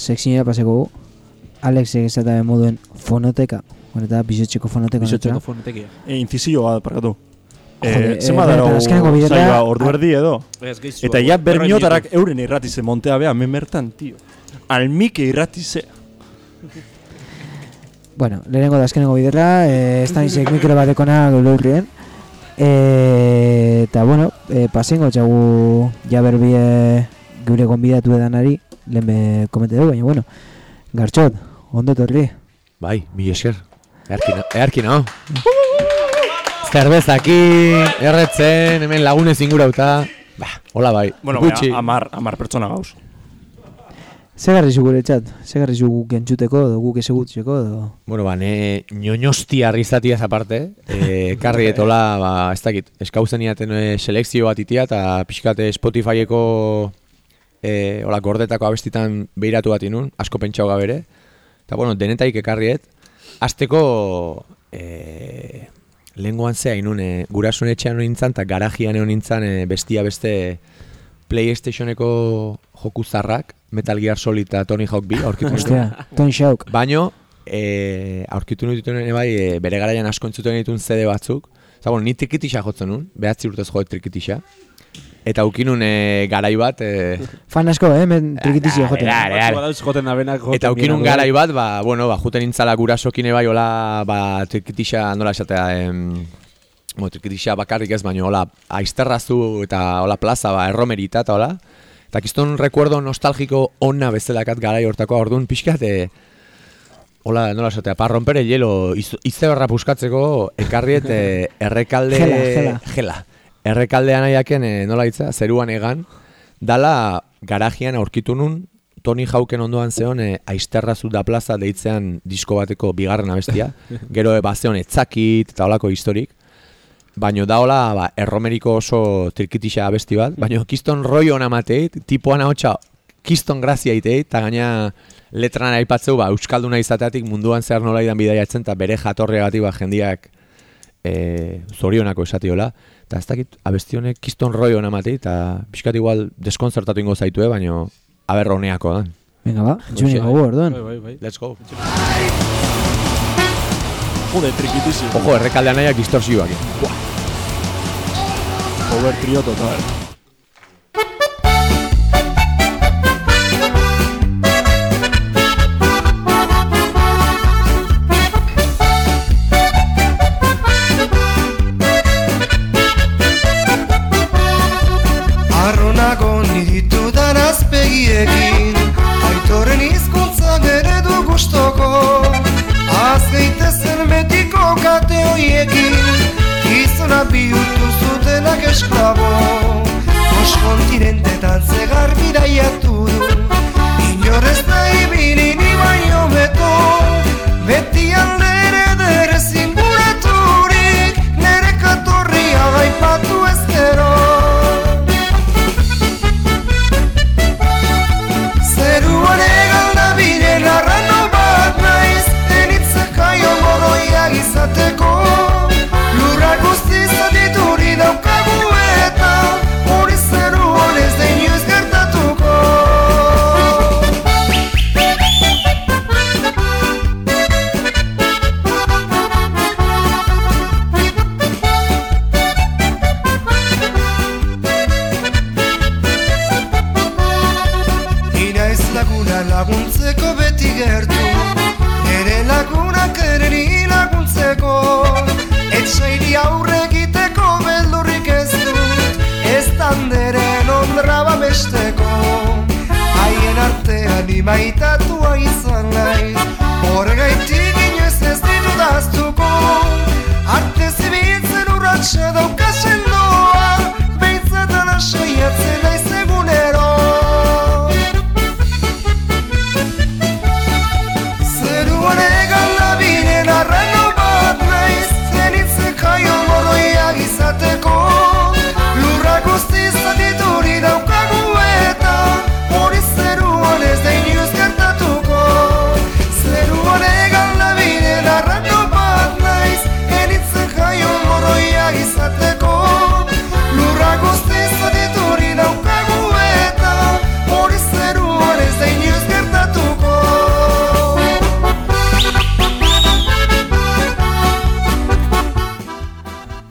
sekzioa paseko gu. Alex egizata moduen fonoteka. Bueno, eta bizotxeko fonoteka. Bizotxeko fonetekia. E, infizioa, parkatu. Jode, Eh, zema eh, dara biderra- saioa ordu erdi edo. Ez, gehiago. Eta ja bermiotarak euren irratize montea bea, memertan, tio. Almike irratize. Bueno, lehenengo da azkenengo biderra, eh, estanisek mikro batekona lurrien. Eh, eta, bueno, eh, pasengo txagu jaberbie gure gonbidatu edanari, lehen be komente dugu, baina, bueno, gartxot, ondo etorri. Bai, mi esker. Earki, na, earki nao. Zerbezakin, erretzen, hemen lagunez ingurauta. Ba, hola bai. Bueno, Gutxi. baina, amar, amar pertsona gauz. Ze garri zu gure txat? Ze garri zu guk entzuteko, edo guk ezagutzeko, edo... Bueno, ba, ne ñoñosti argizatiaz aparte, eh, karri etola, ba, ez dakit, eskauzen iaten eh, selekzio bat itia, eta pixkate Spotifyeko eh, hola, gordetako abestitan behiratu bat inun, asko pentsau gabere. Eta, bueno, denetaik ekarriet, azteko eh, lenguan zea inun, eh, gurasun etxean nintzen, eta garajian egon nintzen eh, bestia beste Playstationeko joku zarrak, Metal Gear Solid eta Tony Hawk bi, aurkitu nituen. Tony Hawk. Baino, e, aurkitu nituen ere bai, e, bere garaian asko entzuten dituen CD batzuk. Eta, bueno, ni trikitixa jotzen nun, behatzi urtez joet trikitixa. Eta ukinun e, garai bat, e, Fan asko, eh, men trikitizio joten. Badauz joten joten Eta ukinun dira, garai bat, ba, bueno, ba, juten nintzala gurasokin bai, hola, ba, trikitixa, nola esatea, em, bueno, trikitixa bakarrik ez, baina, hola, aizterrazu eta hola plaza, ba, erromerita eta hola. Eta kiston recuerdo nostalgiko ona bezalakat garai hortako, orduan pixkat, e, hola, nola esatea, pa romper el hielo, iz, izeberra puskatzeko, ekarriet e, errekalde... Gela, gela. Gela. Errekaldean aiaken, e, nola hitza, zeruan egan, dala garajian aurkitu nun, Tony Hawken ondoan zeon e, Aisterrazu da plaza deitzean disko bateko bigarren abestia. <laughs> Gero e, bazeon etzakit eta holako historik. Baino da hola, ba, erromeriko oso trikitixa abesti bat. Baino kiston roi hona mateit, tipoan ahotsa kiston grazia iteit, eta gaina letran aipatzeu, ba, euskalduna izateatik munduan zehar nola idan bidaiatzen, eta bere jatorriagatik ba, jendiak e, zorionako esatiola. Eta ez dakit, abesti honek kiston roi hona mati, eta pixkat igual deskonzertatu ingo zaitue, baino aber honeako da. Venga, ba, orduan. Bai, bai, bai. Let's go. Jode, trikitizi. Ojo, errekaldean nahiak distorsioak. Power trio total. Azpegiekin Aitorren hizkuntza bere du gustoko Az gaitezen betiko kate hoiekin Gizona bihurtu zutenak esklabo Os kontinentetan zegar bidaiatu du. Inorez da ibili ni baino beto Beti aldere laguntzeko Etxairi aurre egiteko beldurrik ez dut. Ez tanderen ondra babesteko. Haien artean imaitatua izan nahi. Horregaitik inoiz ez ditut aztuko Arte zibiltzen urratxa daukasen doa. Behintzatan asaiatzen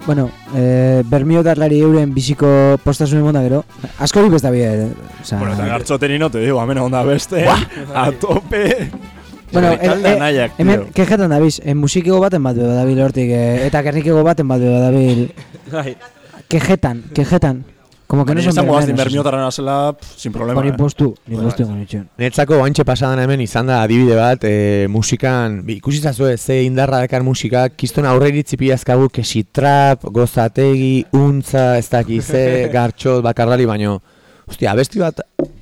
Bueno, eh, bermiotarlari euren biziko postasun emon da gero. Askori besta bide, eh? Osa, Bueno, eta gartxoteni no te digo, hemen onda beste, a tope. Bueno, eh, eh, nahiak, hemen, tío. kejetan dabiz, eh, musikego baten bat beo dabil hortik, eh, eta gernikego baten bat beo dabil. Bai. Kejetan, kejetan. Como que no son Izango bazin bermeanos. bermiotaren azela, sin problema. Hori eh. postu, ni postu egon itxen. Netzako oantxe pasadan hemen izan da adibide bat, e, musikan, ikusi zazue, ze indarra dakar musika, kiston aurre iritzi pilazkagu, kesi trap, gozategi, untza, ez daki, ze, <laughs> gartxot, bakarrali, baino, Ostia, abesti bat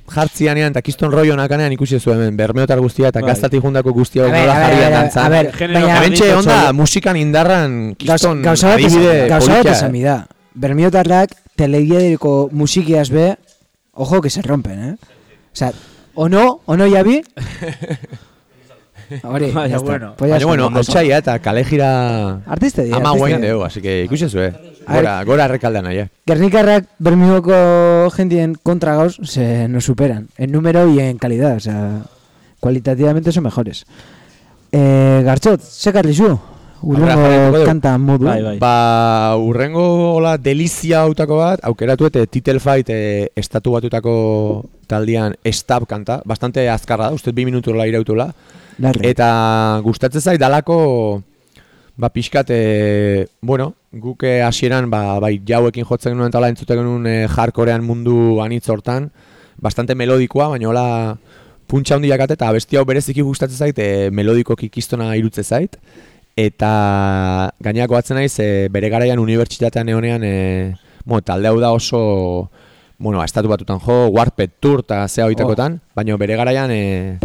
jartzianean eta kiston rollo nakanean ikusi zu hemen, bermeotar guztia eta Bai. gaztatik jundako guztia ver, nola a ver, jarrian a ver, dantzan. a ver, Genero baina- Hementxe Adibide onda musikan indarran kiston adibide esan- gauza bat politia. esan mi da. Bermiotarrak telebideriko musikiaz be, ojo que se rompen, eh? O sea, o no, o no Javi. <laughs> Hori, Baina ya está. bueno. Pues ya Baina, bueno, hautsaia eta kale gira Artista dira, ama guain deu, así que ikusi zu, eh? Gora, gora errekaldean nahi, Gernikarrak Bermioko jendien kontra gauz se nos superan en número y en calidad, o sea, cualitativamente son mejores. Eh, Gartxot, sekarri zu? Urrengo kanta modu. Bai, bai. Ba, urrengo hola delizia hautako bat, aukeratu eta Title Fight e, estatu batutako taldean Stab kanta, bastante azkarra da, uste bi minutu hola irautula. Larre. Eta gustatzen zait dalako, ba, pixkat, e, bueno, guk eh, hasieran ba, bai jauekin jotzen genuen tala entzuten genuen e, hardcorean mundu anitz hortan, bastante melodikoa, baina hola puntxa handiak ate, eta abesti hau bereziki gustatzen zait, e, melodikoki kistona irutze zait, eta gaineako batzen naiz, e, bere garaian unibertsitatean egonean, e, bueno, talde hau da oso, bueno, estatu batutan jo, Warped Tour eta zea hoitakotan, baina bere garaian e,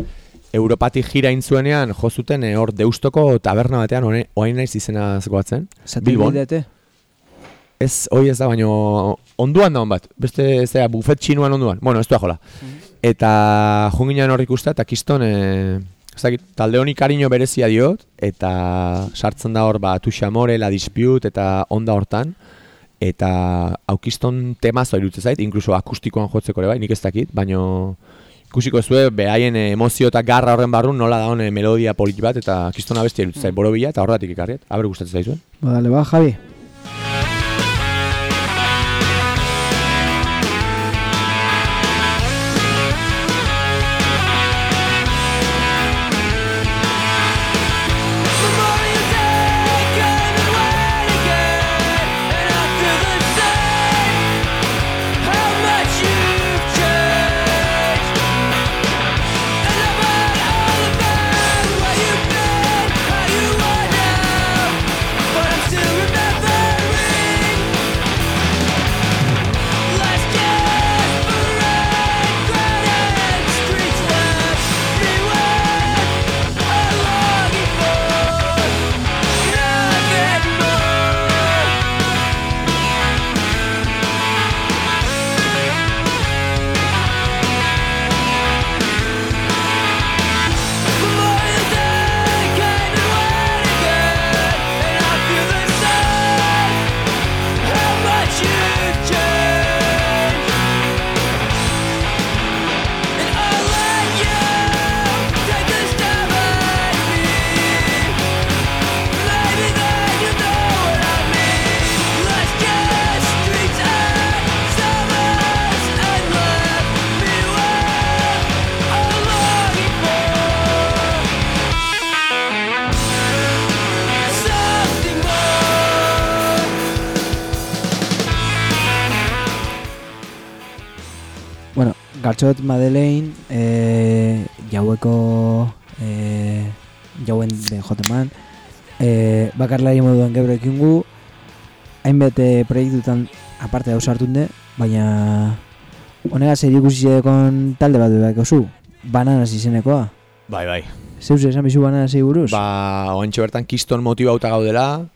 Europatik jira intzuenean jo zuten e, hor deustoko taberna batean oain naiz izenaz goatzen. Bilbon. Satelitete. Ez, hoi ez da, baino onduan da on bat. Beste, zera, bufet txinuan onduan. Bueno, ez da jola. Eta junginan hor ikusta, eta kiston, e, ez dakit, talde honi kariño berezia diot, eta sartzen da hor, ba, Tuxamore, La Dispute, eta onda hortan, eta aukiston temazo irutzen zait, inkluso akustikoan jotzeko ere bai, nik ez dakit, baino ikusiko zue, behaien eh, emozio eta garra horren barrun nola da hone melodia polit bat, eta kistona bestia irutzen zait, borobila, eta horretik ikarriet, aber gustatzen zaizuen. Ba, dale, ba, Javi. Gartxot Madeleine, e, jaueko e, jauen de joteman, e, bakarlari moduan gebro ekingu, hainbete proiektutan aparte hau sartunde, baina honega zer ikusi dekon talde bat dut osu, bananas izenekoa. Bai, bai. Zeus esan bizu bananas buruz? Ba, oantxe bertan kiston motibauta gaudela,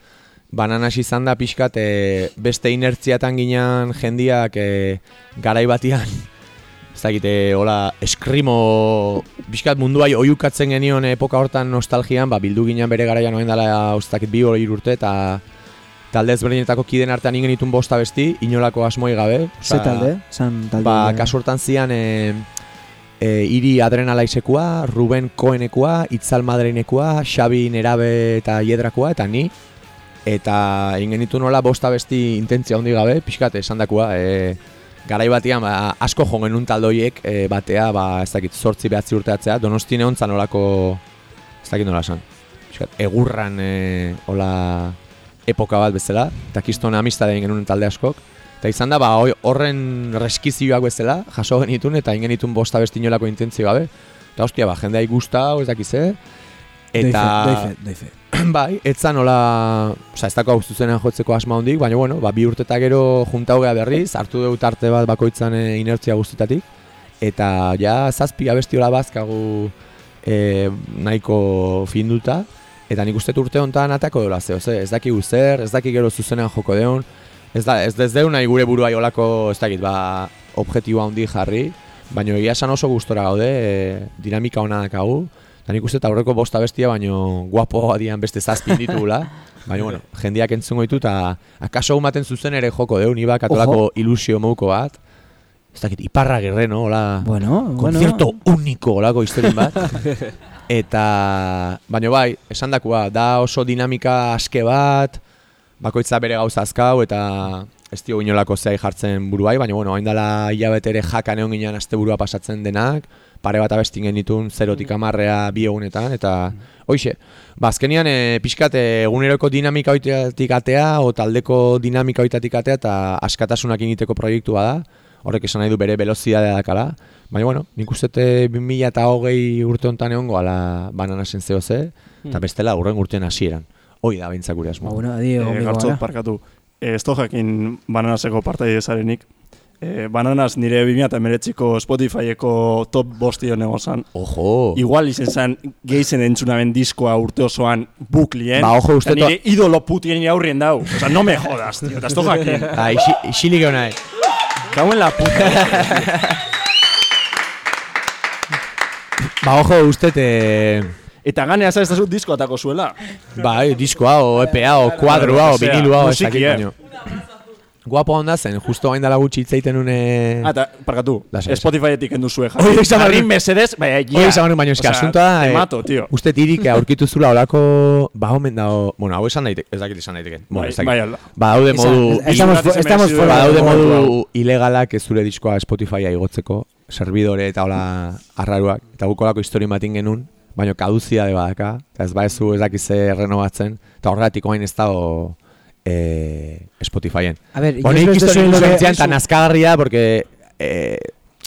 bananas izan da pixkat e, beste inertziatan ginean jendiak e, garai batian ez dakit, e, hola, eskrimo pixkat munduai oiukatzen genion epoka hortan nostalgian, ba, bildu ginen bere garaian oen dela, ez dakit, bi hori urte, eta talde ezberdinetako kiden artean ingen itun bosta besti, inolako asmoi gabe. Ze talde? Zan talde. Ba, kasu hortan zian, e, e, Iri Adrenalaisekua, Ruben Koenekoa, Itzal Madreinekoa, Xabi Nerabe eta Iedrakoa, eta ni. Eta ingen ditu nola bosta besti intentzia handi gabe, pixkat esan dakua, e, garai batian ba, asko jo genuen taldoiek e, batea, ba, ez dakit, sortzi behatzi urteatzea, donosti neontzan olako, ez dakit nola esan, egurran e, hola epoka bat bezala, eta kiston amistade egin genuen talde askok, Eta izan da, ba, horren reskizioak bezala, jaso genitun eta ingen ditun bosta bestinolako intentzio gabe. Eta hostia, ba, jendea igusta, ez dakize. Eta, Doife, doife, doife. <clears throat> bai, etzan nola, oza, ez dako hau jotzeko asma hondik, baina, bueno, ba, bi urte eta gero juntau gea berriz, hartu dugu tarte bat bakoitzan e, inertzia guztitatik. Eta, ja, zazpi abestiola bazkagu e, nahiko finduta. Eta nik uste urte honetan atako dola zeo, ze, ez daki zer, ez daki gero zuzenean joko deun, ez da, ez ez deun nahi gure buruai olako, ez dakit, ba, objektiboa handi jarri, baina egia esan oso gustora gaude, e, dinamika hona dakagu, eta nik uste eta aurreko bosta bestia, baino guapo adian beste zazpin ditugula, <laughs> baina, bueno, jendiak entzungo ditu, eta akaso umaten zuzen ere joko deun, iba katolako ilusio mouko bat, ez dakit, iparra gerre, no, hola, Bueno, bueno. konzierto uniko olako historien bat. <laughs> Eta, baina bai, esan dakua, da oso dinamika aske bat, bakoitza bere gauza azkau, eta ez dio inolako zei jartzen buruai, baina bueno, hain dela hilabete ere jakan egon ginen azte burua pasatzen denak, pare bat abestin genitun zerotik amarrea bi egunetan, eta hoixe, ba, azkenian e, pixkat e, eguneroko dinamika oitatik atea, o taldeko dinamika oitatik atea, eta askatasunak egiteko proiektua da, horrek esan nahi du bere velozidadea dakala, baina bueno, nik uste dut 2000 eta hogei urte honetan egongo ala bananasen zeo ze, eta bestela urren urtean hasieran. Hoi da behintzak gure asmoa. Ba, bueno, adi, Eh, egon gartzot, parkatu. Eh, ez jakin bananaseko partai ezarenik. Eh, bananas nire 2008ko Spotifyeko top bosti honen zan. Ojo! Igual izen zan geizen entzunaben diskoa urte osoan buklien. Ba, ojo, uste nire idolo putien aurrien dau. Osa, no me jodas, tío. Eta jakin. Ba, isi, eh. isilik egon nahi. Cago en la puta. Ba, <laughs> Ba, ojo, uste, e, Eta ganea ez da disko atako zuela. bai, diskoa, o EPA, o kuadroa, o vinilua, o ez dakit eh. baino. Guapo onda zen, justo gain dela gutxi hitzeiten une... Ah, eta, parkatu. Spotifyetik kendu zuen. Hori esan Jarri behar- mesedez, baina Hori esan behar baino, eska, asuntoa da... Te eh, mato, tio. Uste tirik aurkitu zula olako... Ba, omen dago... Bueno, hau esan daiteke, ez dakit esan daiteke. Bueno, Bai, ez dakit. bai. Ba, daude modu... estamos fu- estamos fuera Ba, de daude modu. ilegalak ez zure diskoa Spotifya igotzeko, servidore eta hola arraruak, eta gukolako historio batin genuen, baina kaduzia de badaka, eta ez baezu ez dakize renovatzen, eta horregatik oain ez dago e, Spotifyen. A ver, Honek yo esto soy historia lo que- ikusentzian eta nazkagarria, porque eh,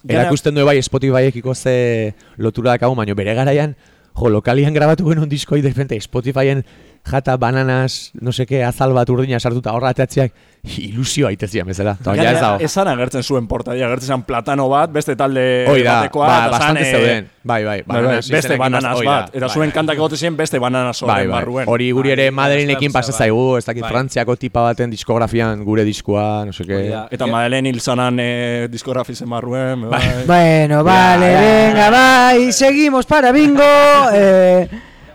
erakusten du bai Spotifyekiko ze lotura dakagu, baina bere garaian, jo, lokalian grabatu genuen diskoi, de frente Spotifyen jata, bananas, no seke, azal bat urdina sartuta horra ateatziak, ilusio aitezian bezala. Eta ja ez dago. Esan agertzen zuen portadia, agertzen zen platano bat, beste talde Hoi da, batekoa, ba, bastante zan, eh, zeuden. Bai, bai, bai, bai, bananas beste bananas da, bat. Eta bai, zuen bai. kantak egote ziren beste bananas Bai, horren bai. barruen. Hori guri ere Madrilekin pasa zaigu, ez dakit Bai. Frantziako tipa baten diskografian gure diskoa, no seke. Hori da. Eta Madeleine hil zanan eh, diskografizen barruen, bai. Bueno, vale, ya. venga, bai, seguimos para bingo. <laughs> Eh,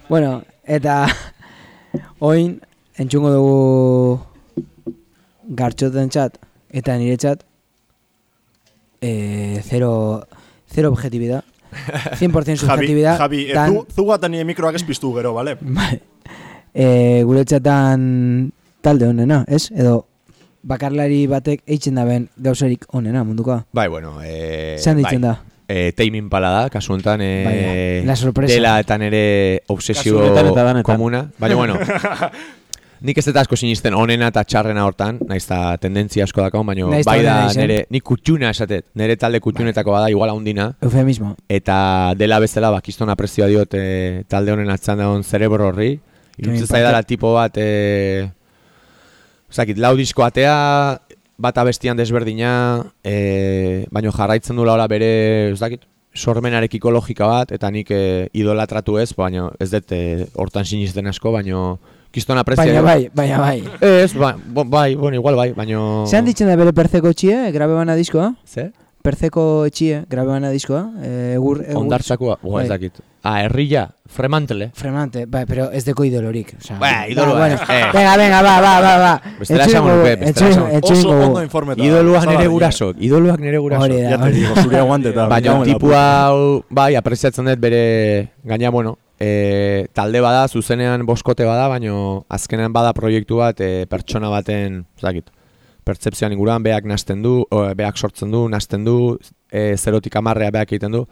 bueno, eta <laughs> oin entzungo dugu gartxoten txat eta nire txat eh, zero, zero objetividad. <laughs> 100% Javi, subjetividad. Javi, eh, tan- zu, zu eta nire mikroak ez piztu gero, bale? <laughs> Bai. E, gure txatan talde honena, ez? Edo bakarlari batek eitzen daben gauzarik honena mundukoa. Bai, bueno, eh, Zean ditzen bai. da? Eh, Teimin pala da, kasu honetan, eh, Bai, la sorpresa. dela eta nere obsesio komuna. Baina, bueno, <laughs> nik ez dut asko sinisten onena eta txarrena hortan, naiz eta tendentzia asko dakau, baina eta bai da nere, nik kutxuna esatet, nere talde kutxunetako bada, igual handina, Eufemismo. eta dela bezala bakiston aprezioa diot eh, talde honen atzan dagoen zerebro horri. Irutzen zaidala tipo bat, eh, Zakit, lau disko atea, bat abestian desberdina, e, baino jarraitzen duela hola bere, ez dakit, sormenarekiko logika bat, eta nik e, idolatratu ez, baina ez dut e, hortan sinisten asko, baino kiston aprezia. Baina bai, baina bai. Ez, ba, bo- bai, bueno, igual bai, baino... Zean ditzen da bere perzeko etxie, grabe bana diskoa? Ze? Perzeko etxie, grabe bana diskoa? Eh, egur, egur, Ondartzakoa, bo, ez Bai. dakit. Ah, herrilla, fremantele. Fremante, bai, pero ez deko idolorik. O sea, Ba, idoloa, bueno, eh. Venga, venga, ba, ba, ba, ba. Bestela esango nuke, bestela esango. Oso ondo informeta. Idoluak nere gurasok, idoluak nere gurasok. Hori da, hori zure aguante eta... Baina tipu hau, bai, apreziatzen dut bere, gaina, bueno, e, talde bada, zuzenean boskote bada, baina azkenean bada proiektu bat e, pertsona baten, zakit, pertsepzioan inguruan, beak nasten du, o, beak sortzen du, nasten du, e, zerotik amarrea beak egiten du.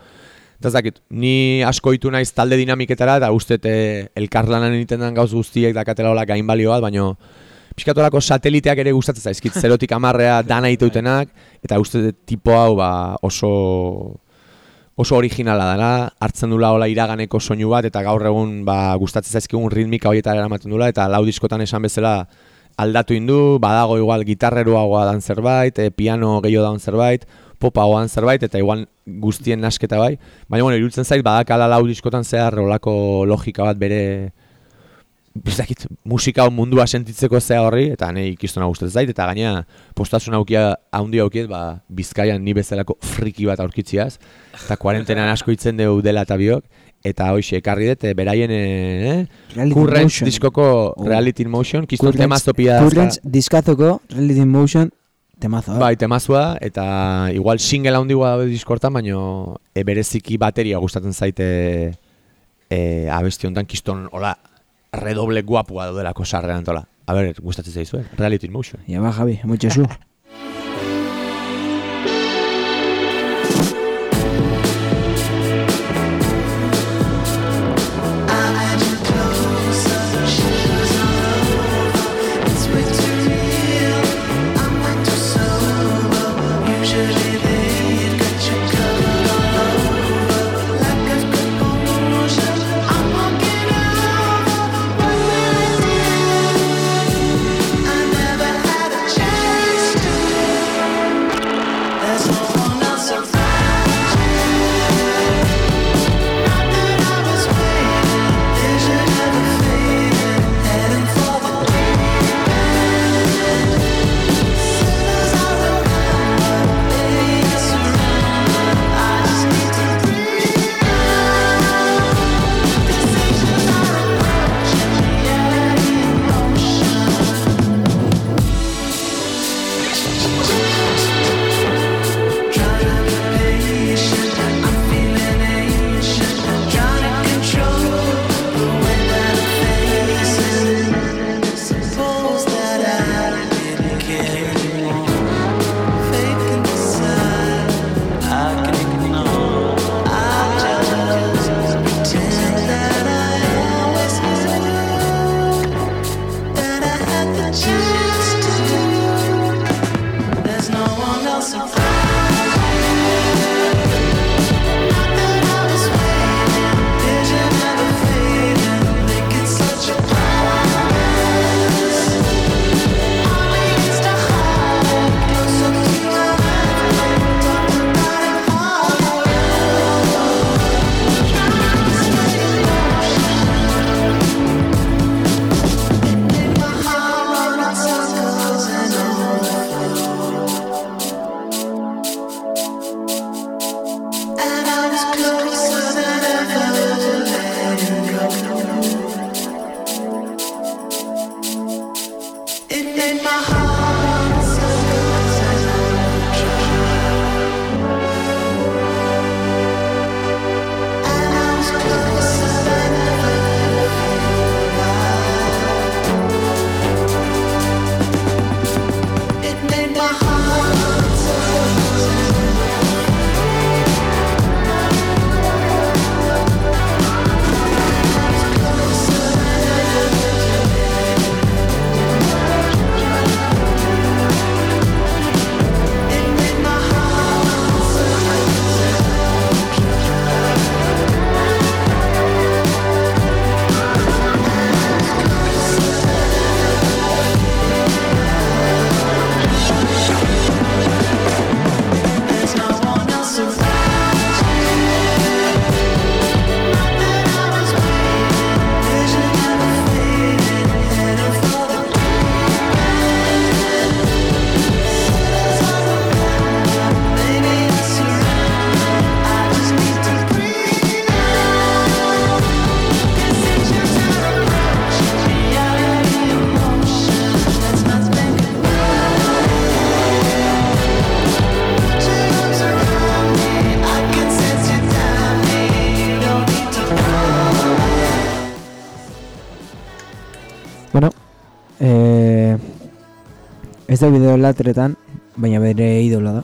Eta ez dakit, ni asko itu naiz talde dinamiketara, eta uste e, elkarlanan egiten den gauz guztiek dakatela hola gain balio bat, baina pixkatolako sateliteak ere gustatzen zaizkit, zerotik amarrea dana iteutenak, eta uste tipo hau ba, oso oso originala dela, hartzen dula hola iraganeko soinu bat, eta gaur egun ba, gustatzen zaizkigun ritmika horietara eramaten dula, eta lau diskotan esan bezala aldatu indu, badago igual gitarreroagoa dan zerbait, e, piano gehiago dan zerbait, popagoan zerbait, eta igual guztien nasketa bai. Baina, bueno, iruditzen zait, badakala lau diskotan zehar olako logika bat bere ez dakit, musika mundua sentitzeko zea horri, eta nahi ikistona gustatzen zait, eta gaina postasun aukia handi aukiet, ba, bizkaian ni bezalako friki bat aurkitziaz, eta kuarentenan asko hitzen deu dela eta biok, eta hoxe ekarri dut, eh, beraien eh, Currents diskoko Oh. Reality Motion, kiston Currents- temazo pila Currents diskazoko Reality Motion temazo. eh? Bai, temazua, eta igual single handi daude diskortan, baino e, bereziki bateria gustatzen zaite e, abesti honetan kiston, hola, redoble guapua daudelako sarrean tola. A ber, gustatzen zaizu, eh? Reality in Motion. Ya va, Javi, mucho su. <laughs> ez da bideo latretan, baina bere idola da.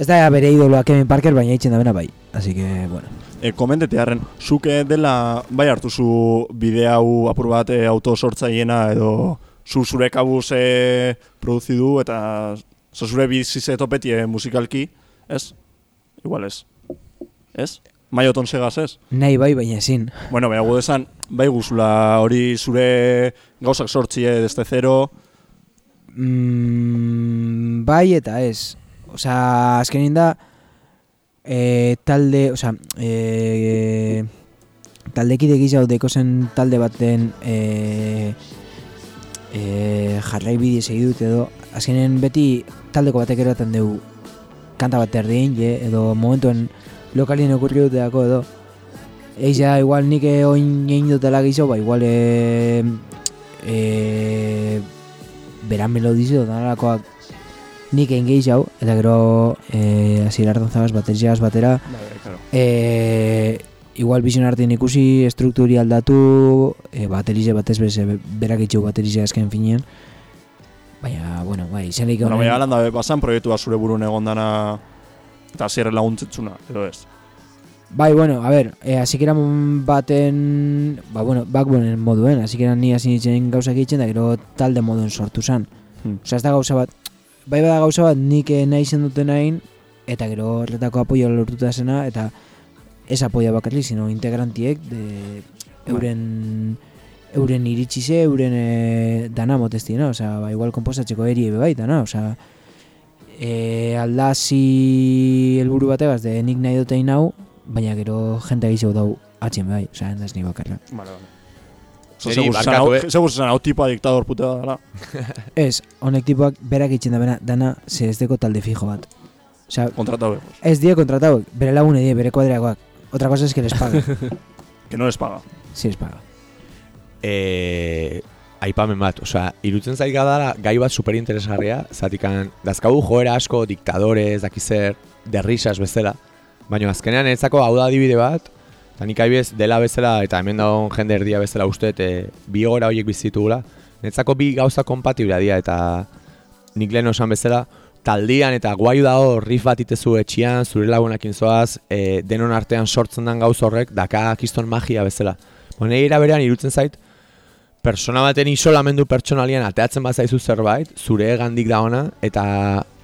Ez da bere idoloa Kevin Parker, baina itxen da bena bai. Así que, bueno. E, komendete harren, zuke dela, bai hartu zu bide hau apur bat e, auto sortzaiena edo zu zure kabuz e, produzi du eta zo zure bizize topetie musikalki, ez? Igual ez. Ez? Maioton segaz ez? Nahi bai, baina ezin. Bueno, baina gu esan, bai guzula hori zure gauzak sortzie desde zero, Mm, bai eta ez. Osea, azkenin da, e, talde, osea, e, taldekide gisa deko zen talde baten e, e, jarrai bide segi dut edo, azkenen beti taldeko batek eraten dugu kanta bat erdin, je, edo momentuen lokalien okurri duteako edo, Eixa, igual nik eh, oin egin dutela gizo, ba, igual e, e, beran melodizo da nalakoak nik gehi hau, eta gero e, azir hartan zabaz bateriagaz batera, e, igual bizon artean ikusi strukturi aldatu, e, baterize batez bez, e, berak itxu baterize azken finean, baina, bueno, bai, izanik bueno, baina alanda basan proiektua zure burun egon dana eta zierre laguntzetzuna, edo ez? Bai, bueno, a ver, eh, hasikeran baten, ba, bueno, backboneen moduen, hasikeran ni hasi nintzen gauzak egiten da gero talde moduen sortu zen. Hmm. Osea, ez da gauza bat, bai bada gauza bat nik eh, nahi zen duten nahin, eta gero horretako apoio lortuta zena, eta ez apoia bakarri, sino integrantiek, de, euren, euren iritsi euren e, dana motestina, osea, ba, igual komposatzeko eri ebe bai, dana, osea, e, aldazi helburu bategaz, de nik nahi dut egin hau, baina gero jente gehiago dau atxen bai, osea, ez ni bakarra. Vale, vale. Zan hau, eh? zan hau tipa diktador putea dara. <laughs> Ez, honek tipoak berak itxen da bena, dana ze ez deko talde fijo bat. Osea, Kontratau, eh, ez die kontratauek, bere lagune die, bere kuadriakoak. Otra cosa es que les paga. <laughs> que no les paga. sí, les paga. e, aipamen bat, osea, irutzen zait gadara gai bat superinteresgarria, zatikan dazkagu joera asko diktadores, dakizer, derrisas bezala, baina azkenean etzako hau da adibide bat, eta nik aibez dela bezala, eta hemen dagoen jende erdia bezala uste, e, bi gora horiek bizitugula, netzako bi gauza kompatibla dira, eta nik lehen osan bezala, taldian eta guai dago riff bat itezu etxian, zure lagunakin zoaz, e, denon artean sortzen den gauz horrek, daka kiston magia bezala. Bona, era berean irutzen zait, persona baten isolamendu pertsonalian ateatzen bazaizu zerbait, zure gandik da ona, eta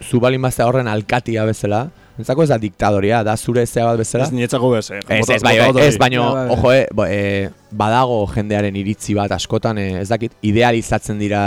zu balin bazea horren alkatia bezala, Entzako ez da diktadoria, da zure zea bat bezala. Ez nietzako bez, eh? Ez, ez, bai, bai, ez, baino, ojo, eh, bo, eh, badago jendearen iritzi bat askotan, eh, ez dakit, idealizatzen dira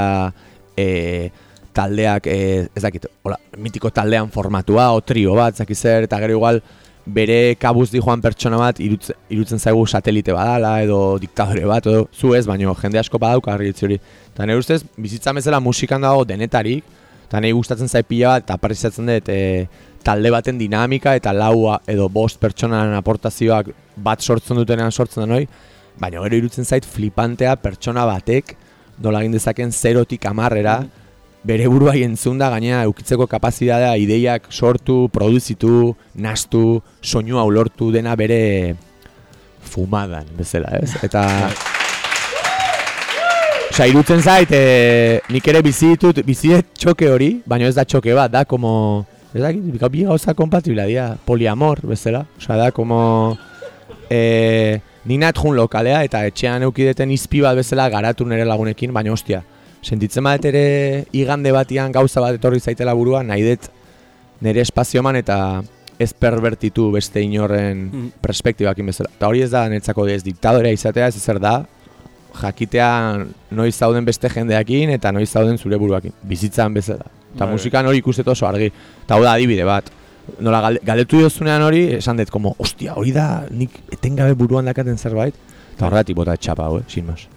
eh, taldeak, eh, ez dakit, hola, mitiko taldean formatua, o trio bat, ez dakit zer, eta gero igual, bere kabuz di joan pertsona bat irutzen, irutzen zaigu satelite badala edo diktadore bat edo zu ez, baino jende asko badauka argitzi hori. Eta nire ustez, bizitza bezala musikan dago denetarik, eta nire gustatzen zait pila bat, eta aparrizatzen dut e, talde baten dinamika eta laua edo bost pertsonaren aportazioak bat sortzen dutenean sortzen da noi, baina gero irutzen zait flipantea pertsona batek nola egin dezaken zerotik amarrera, bere buruai entzunda gainera eukitzeko kapazitatea ideiak sortu, produzitu, nastu, soinua ulortu dena bere fumadan bezala, ez? <laughs> Eta Osa, irutzen zait, e, nik ere bizi ditut, bizi dut txoke hori, baina ez da txoke bat, da como, ez da, bi gauza kompatibila dira, poliamor, bezala, osa, da, como, e, nina jun lokalea, eta etxean eukideten izpi bat bezala garatu nire lagunekin, baina ostia, sentitzen bat ere igande batian gauza bat etorri zaitela burua, nahi dut nire espazioman eta ez perbertitu beste inorren Mm. perspektibakin bezala. Eta hori ez da netzako ez diktadorea izatea, ez ezer da, jakitea noiz zauden beste jendeakin eta noiz zauden zure buruakin, bizitzan bezala. Eta Bai. musikan hori ikusten oso argi. Eta hau da adibide bat. Nola galde- galdetu diozunean hori, esan dut, como, ostia, hori da nik etengabe buruan dakaten zerbait. Eta horregatik bota txapa, hau, eh, sin mas.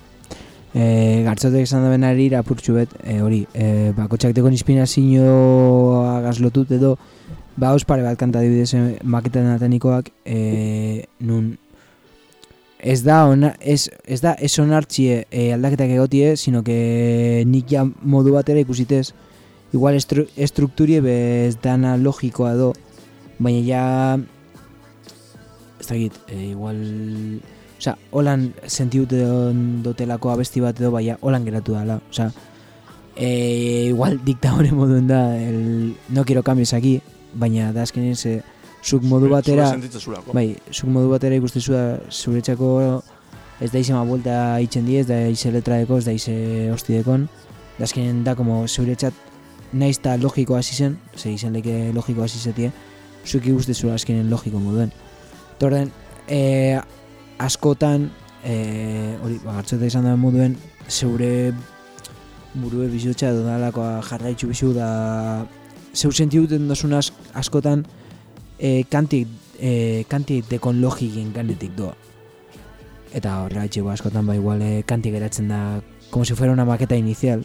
E, gartzotek esan da benari apurtxu bet, e, hori, e, bakotxak dekon inspirazioa gazlotut edo, ba pare bat kanta dibidez maketan atenikoak, e, nun, ez da ona, ez, ez da ez onartxie e, aldaketak egotie, sino que nik ja modu batera ikusitez, igual estru, estrukturie bez dana logikoa do, baina ja, ez dakit, e, igual, Osea, holan sentiute dotelako abesti bat edo baina holan geratu dala. Osea, e, igual diktadore moduen da, el, no quiero cambios aquí, baina da azkenean ze, zuk modu batera, bai, zuk modu batera ikuste zua zuretzako ez da izema buelta itzen di, ez da ize letra deko, ez da ize hosti dekon, da azkenean da como zuretzat naiz ta logiko hasi zen, ze izen leke logiko hasi zetie, zuk ikuste zua azkenean logiko moduen. Torden, e, askotan, e, hori, bagartzote izan da moduen, zeure burue bizutza edo dalakoa jarraitzu bizu da zeu sentiuten dozun as, askotan e, kantik, e, kantik dekon logikin ganetik doa. Eta horregatik askotan ba igual e, kantik geratzen da como si fuera una maqueta inicial.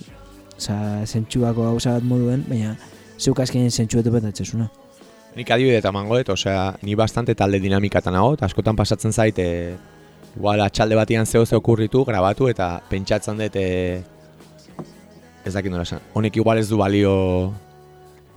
Osa, zentsuako gauza bat moduen, baina zeuk azkenean zentsuetu betatzezuna. Nik adibide eta mangoet, osea, ni bastante talde dinamikatan nago, eta askotan pasatzen zait, e, igual atxalde batian zeo ze okurritu, grabatu, eta pentsatzen dut, e, ez dakit nola esan, honek igual ez du balio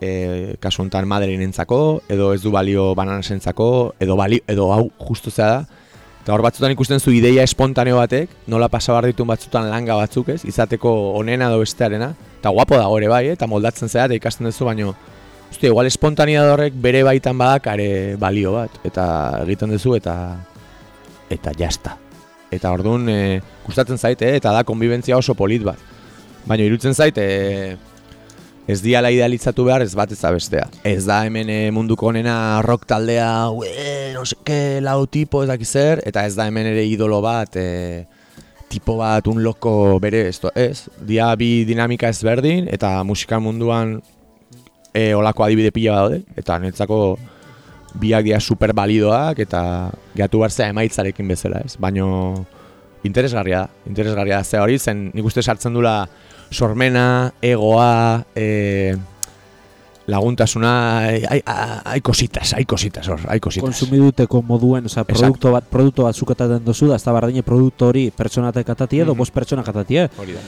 e, kasu honetan maderinentzako, edo ez du balio bananasentzako, edo, balio, edo hau justu zea da, Eta hor batzutan ikusten zu ideia espontaneo batek, nola pasa behar ditun batzutan langa batzuk ez, izateko onena edo bestearena. Eta guapo dago ere bai, eh? eta moldatzen zera, eta ikasten duzu, baino, Hostia, igual espontaneidad horrek bere baitan badakare balio bat, eta egiten duzu, eta eta jasta. Eta orduan, e, gustatzen zait, eh? eta da konbibentzia oso polit bat. Baina irutzen zait, e, ez diala idealitzatu behar ez bat ez da bestea. Ez da hemen e, munduko onena rock taldea, ue, no seke, lau tipo, ez zer, eta ez da hemen ere idolo bat, e, tipo bat, un loko bere, ez, ez. Dia bi dinamika ezberdin, eta musika munduan e, olako adibide pila daude, eta netzako biak dira super balidoak, eta gehatu behar zea emaitzarekin bezala, ez? Baino interesgarria da, interesgarria da, ze hori zen nik uste sartzen dula sormena, egoa, e, laguntasuna, ai, ai, ai kositas, ai kositas, hor, ai kositas. Konsumiduteko moduen, osea, produkto bat, produkto bat zukataten dozu da, ez da bardine produkto hori pertsonatek atatie edo Mhm. bost pertsona katatie. Hori da.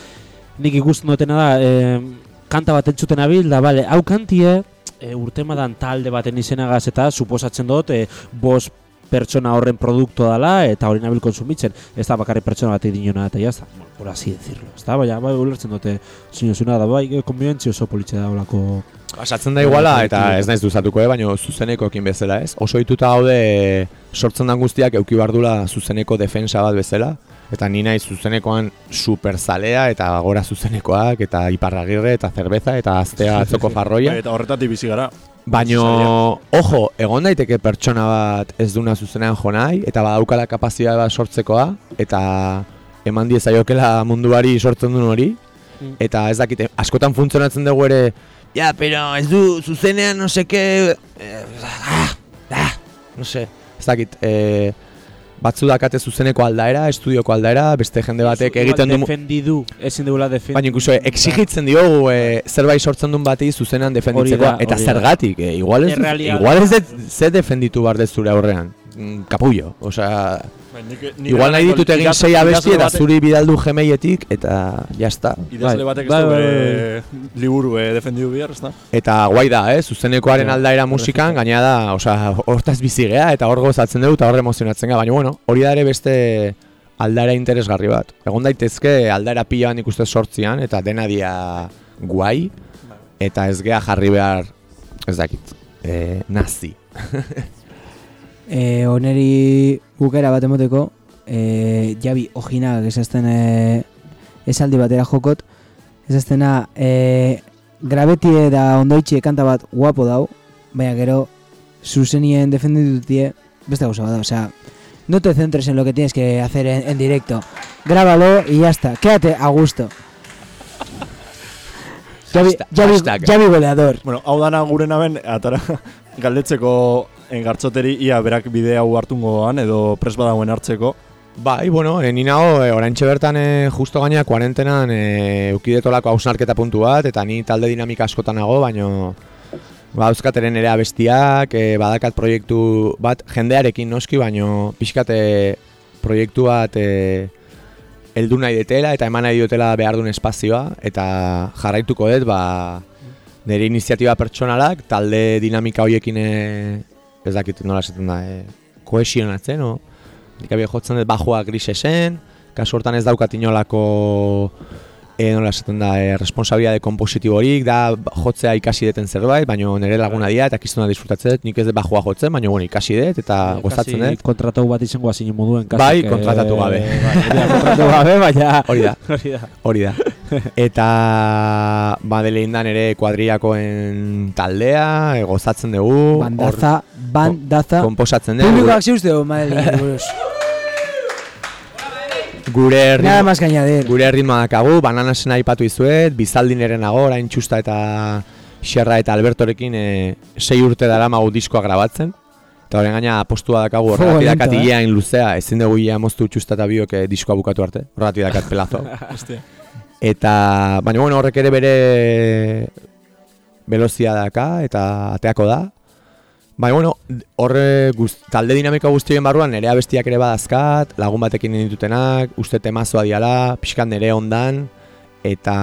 Nik ikusten dutena da, e, kanta bat entzuten abil, da, bale, hau kantie, e, urtemadan talde baten izenagaz eta suposatzen dut, e, bost pertsona horren produkto dala eta hori nabil konsumitzen. Ez da bakarrik pertsona batek dinona eta jazta. Bueno, por así decirlo. Ez da, baina, bai, ulertzen dute, sinozuna da, bai, konbibentzio oso politxe da olako... Pasatzen da iguala, eta ez naiz duzatuko, eh, baina zuzenekoekin bezala, ez? Oso hituta gaude sortzen dan guztiak euki bardula zuzeneko defensa bat bezala, Eta ni naiz zuzenekoan superzalea eta gora zuzenekoak eta iparragirre eta zerbeza eta aztea atzoko farroia. Bai, Eta horretatik bizi gara. Baino, ojo, egon daiteke pertsona bat ez duna zuzenean jo nahi, eta badaukala kapazitatea bat sortzekoa, eta eman diezaiokela munduari sortzen duen hori, eta ez dakite, askotan funtzionatzen dugu ere, ja, pero ez du zuzenean no seke, eh, ah, ah, no se, ez dakit, eh, batzu dakate zuzeneko aldaera, estudioko aldaera, beste jende batek egiten du... Defendidu, ezin dugula defendidu. Baina incluso exigitzen diogu e, zerbait sortzen duen bati zuzenan Hori da, eta zergatik, e, igual ez igual ez dut ze defenditu bar dez zure aurrean. Kapullo, osea, Bai, igual nahi ditut egin sei abesti eta zuri bidaldu gemeietik eta jazta. Idazle batek ez Bai, du bai, bere liburu eh, defendidu behar, ez da? Eta guai da, eh, zuzenekoaren aldaera musikan, <laughs> gaina da, osea, hortaz bizi gea eta hor gozatzen dugu eta hor emozionatzen gara, baina bueno, hori da ere beste aldaera interesgarri bat. Egon daitezke aldaera pila bat ikuste sortzian eta dena dia guai eta ez gea jarri behar, ez dakit, eh, nazi. <laughs> E, oneri bukera bat emoteko, e, Javi Ojinak esazten e, esaldi batera jokot, esaztena e, grabetie da ondoitxe kanta bat guapo dau, baina gero zuzenien defenditutie beste gauza bat da, osea, no te centres en lo que tienes que hacer en, en directo, grábalo y ya está, quédate a gusto. Javi, Javi. Javi goleador. Bueno, hau dana gure naben, atara galdetzeko engartzoteri ia berak bide hau hartungoan edo pres badagoen hartzeko. Bai, bueno, e, ni nago, e, oraintxe bertan e, justo gaina kuarentenan e, eukidetolako hausnarketa puntu bat, eta ni talde dinamika askotan nago, baino ba, euskateren ere abestiak, e, badakat proiektu bat, jendearekin noski, baino pixkate proiektu bat e, heldu nahi detela eta eman nahi diotela behar duen espazioa, eta jarraituko dut, ba, nire iniziatiba pertsonalak, talde dinamika hoiekin ez dakit nola esaten da, e, kohesionatzen, no? Nik abia jotzen dut bajua grisesen, kasu hortan ez daukat inolako e, nola esaten da, e, responsabilitate kompositiborik, da jotzea ikasi deten zerbait, baina nire laguna dira eta kiztuna disfrutatzen nik ez dut bajua jotzen, baina bueno, ikasi dut eta gozatzen Kasi dut. kontratau bat izango hasi moduen. kasik, Bai, eh, kontratatu gabe. Bai, <laughs> hori da, kontratatu gabe, baina... Hori da, <laughs> Hori da. hori da. <laughs> Eta badelein da nire kuadriakoen taldea, e, gozatzen dugu, Bandaza, bandaza. komposatzen dugu, Publikoak zeuzte, madre buruz. Gure Nada herri más que añadir. Gure ritmoa dakagu, bananasen aipatu izuet, bizaldin eren nago, orain txusta eta Xerra eta Albertorekin e, sei urte dara magu diskoa grabatzen. Eta horren gaina postua dakagu, horregatik lento, dakat eh? luzea, ezin dugu hilea moztu txusta eta biok eh, diskoa bukatu arte, horregatik dakat <laughs> pelazo. Eta, baina bueno, horrek ere bere velozia daka eta ateako da. Baina, bueno, horre guz, talde dinamiko guztien barruan nire abestiak ere badazkat, lagun batekin ditutenak, uste temazoa diala, pixkan nire ondan, eta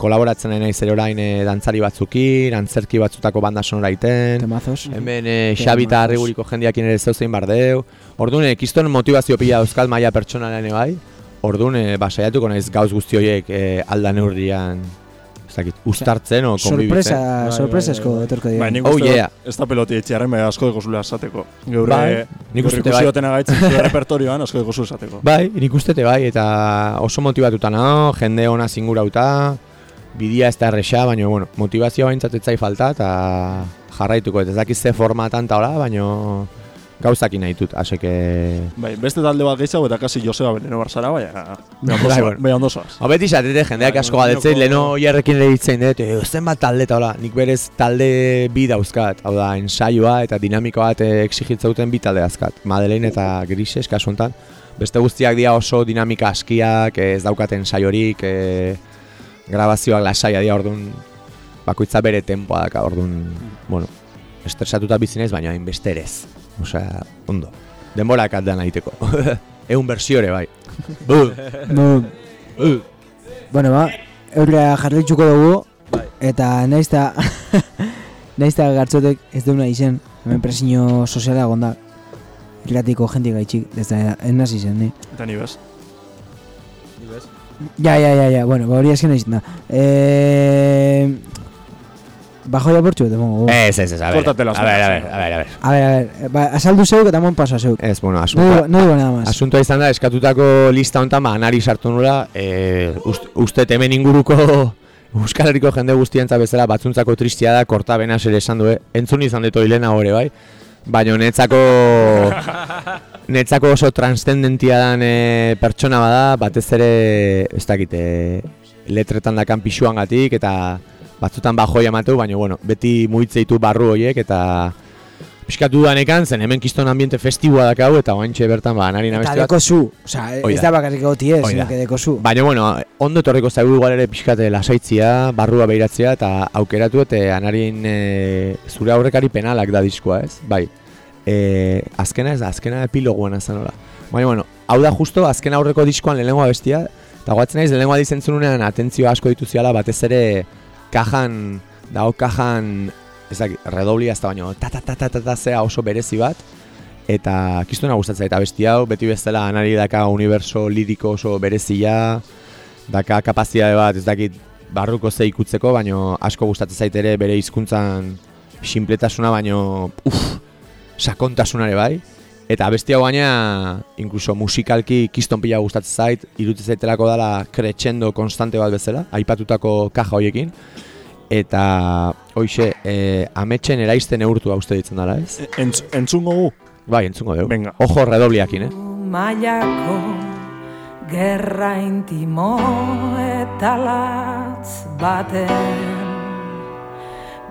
kolaboratzen nahi naiz ere orain eh, dantzari batzukin, antzerki batzutako banda sonora iten, Temazos. hemen e, Xabi eta Arriguriko jendiakin ere zeuzein bardeu, orduan, e, kiston motivazio pila dauzkat maila pertsonalean ere bai, orduan, e, ba, saiatuko naiz gauz guzti horiek e, alda neurrian, ez dakit, ustartzen o konbibitzen. Sorpresa, etorko dira. Bai, nik Oh, uste yeah. ez da peloti etxearen, bai asko dugu zula esateko. Geure, Bai, nik geure uste bai. gaitzen zure repertorioan asko dugu esateko. <laughs> Bai, nik ustete bai, eta oso motivatuta nago, jende ona zingurauta, bidia ez da erresa, baina, bueno, motivazioa zai falta, eta jarraituko, ez dakiz ze formatan eta hola, baina gauzakin nahi dut, aseke... Bai, beste talde bat gehiago eta kasi Joseba Beneno Barzara, bai, Bai, bueno. bai ondo zoaz. Hau beti izatete jendeak Bai, asko bai, binoko- leno jarrekin ere hitzein dut, e, zenbat talde eta hola, nik berez talde bi dauzkat, hau da, ensaioa eta dinamikoa bat eh, exigitzauten bi talde dauzkat, Madeleine eta Grises, kasu honetan, beste guztiak dira oso dinamika askiak, eh, ez daukaten ensaiorik, e, grabazioak lasaia dira, orduan, bakoitza bere tempoa daka, orduan, bueno, estresatuta bizi naiz, baina hainbeste ere ez, osea, ondo, denbora kaldean egiteko, <laughs> egun bersiore bai. <laughs> No. Bueno, ba, eurra jarraitzuko dugu, eta naiz ta, <laughs> naiz ta gartzotek ez duna izen, hemen presiño soziala egon da, irratiko jentik gaitxik, ez da, ez nazi zen, ni. Eta ni bez. Ja, ja, ja, ja, bueno, ba hori azken izan da. E... bajo apurtxu bat emongo. Ez, ez, ez, a ver, Córtate las a ver, a ver, a ver, a ver. A ver, a ver, ba, azaldu zeuk eta mon paso zeuk. Ez, bueno, No asuntoa, digo, no digo nada más. asuntoa izan da, eskatutako lista honetan, ba, anari sartu nula, e, ust, uste hemen inguruko <laughs> Euskal Herriko jende guztientza bezala batzuntzako tristia da, korta benas ere esan du, eh? entzun izan deto hilena hori, bai? Baina netzako, <laughs> netzako oso transcendentia dan e, pertsona bada, batez ere, ez dakit, e, letretan dakan pixuan gatik, eta batzutan bajoi amateu, baina, bueno, beti muitzeitu barru horiek, eta pixkat dudanekan, zen hemen kiston ambiente festibua dakau, eta oantxe bertan, ba, anari Eta nabesti bat. deko zu, oza, Hoi ez da. bakarrik goti ez, Hoi da. sino que deko zu. Baina, bueno, ondo etorriko zaigu igual ere pixkate lasaitzia, barrua behiratzea, eta aukeratu eta anarin e, zure aurrekari penalak da diskoa, ez? Bai, e, azkena ez da, azkena epiloguan azan hola. Baina, bueno, hau da justo azken aurreko diskoan lehenengoa bestia, eta guatzen naiz lehenengoa dizentzununean atentzio asko dituziala, batez ere kajan, dago kajan, ez dakit, redoblia ez da baino, ta ta ta ta ta ta zea oso berezi bat, eta kistona gustatzen eta besti hau, beti bezala anari daka universo liriko oso berezia, daka kapazitate bat, ez dakit, barruko ze ikutzeko, baino asko gustatzen zait ere bere hizkuntzan sinpletasuna, baino uf, sakontasunare bai. Eta beste hau baina, inkluso musikalki kiston pila gustatzen zait, iruditzen zaitelako dala crescendo konstante bat bezala, aipatutako kaja hoiekin. Eta, hoixe, e, ametxen eraizten eurtua uste ditzen dela, ez? Entz, entzungo gu? Bai, entzungo dugu. Venga. Ojo redobliakin, eh? Mailako gerra intimo eta latz baten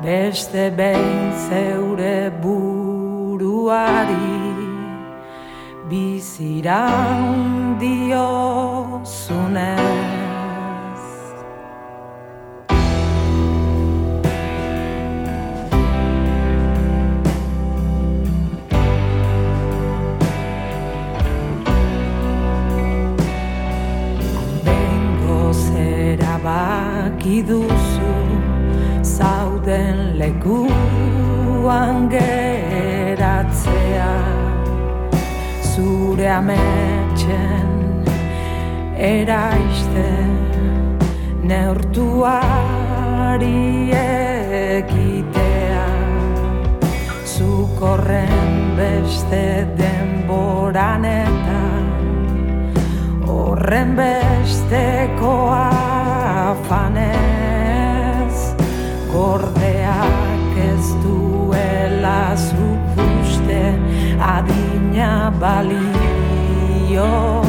Beste behin zeure buruari biziran diozunez. Bengo zera baki duzu zauden lekuan geratzea zure ametxen eraiste neurtuari ekitea zukorren beste denboran eta horren besteko afanez gordeak ez duela zuk uste adina balio 有。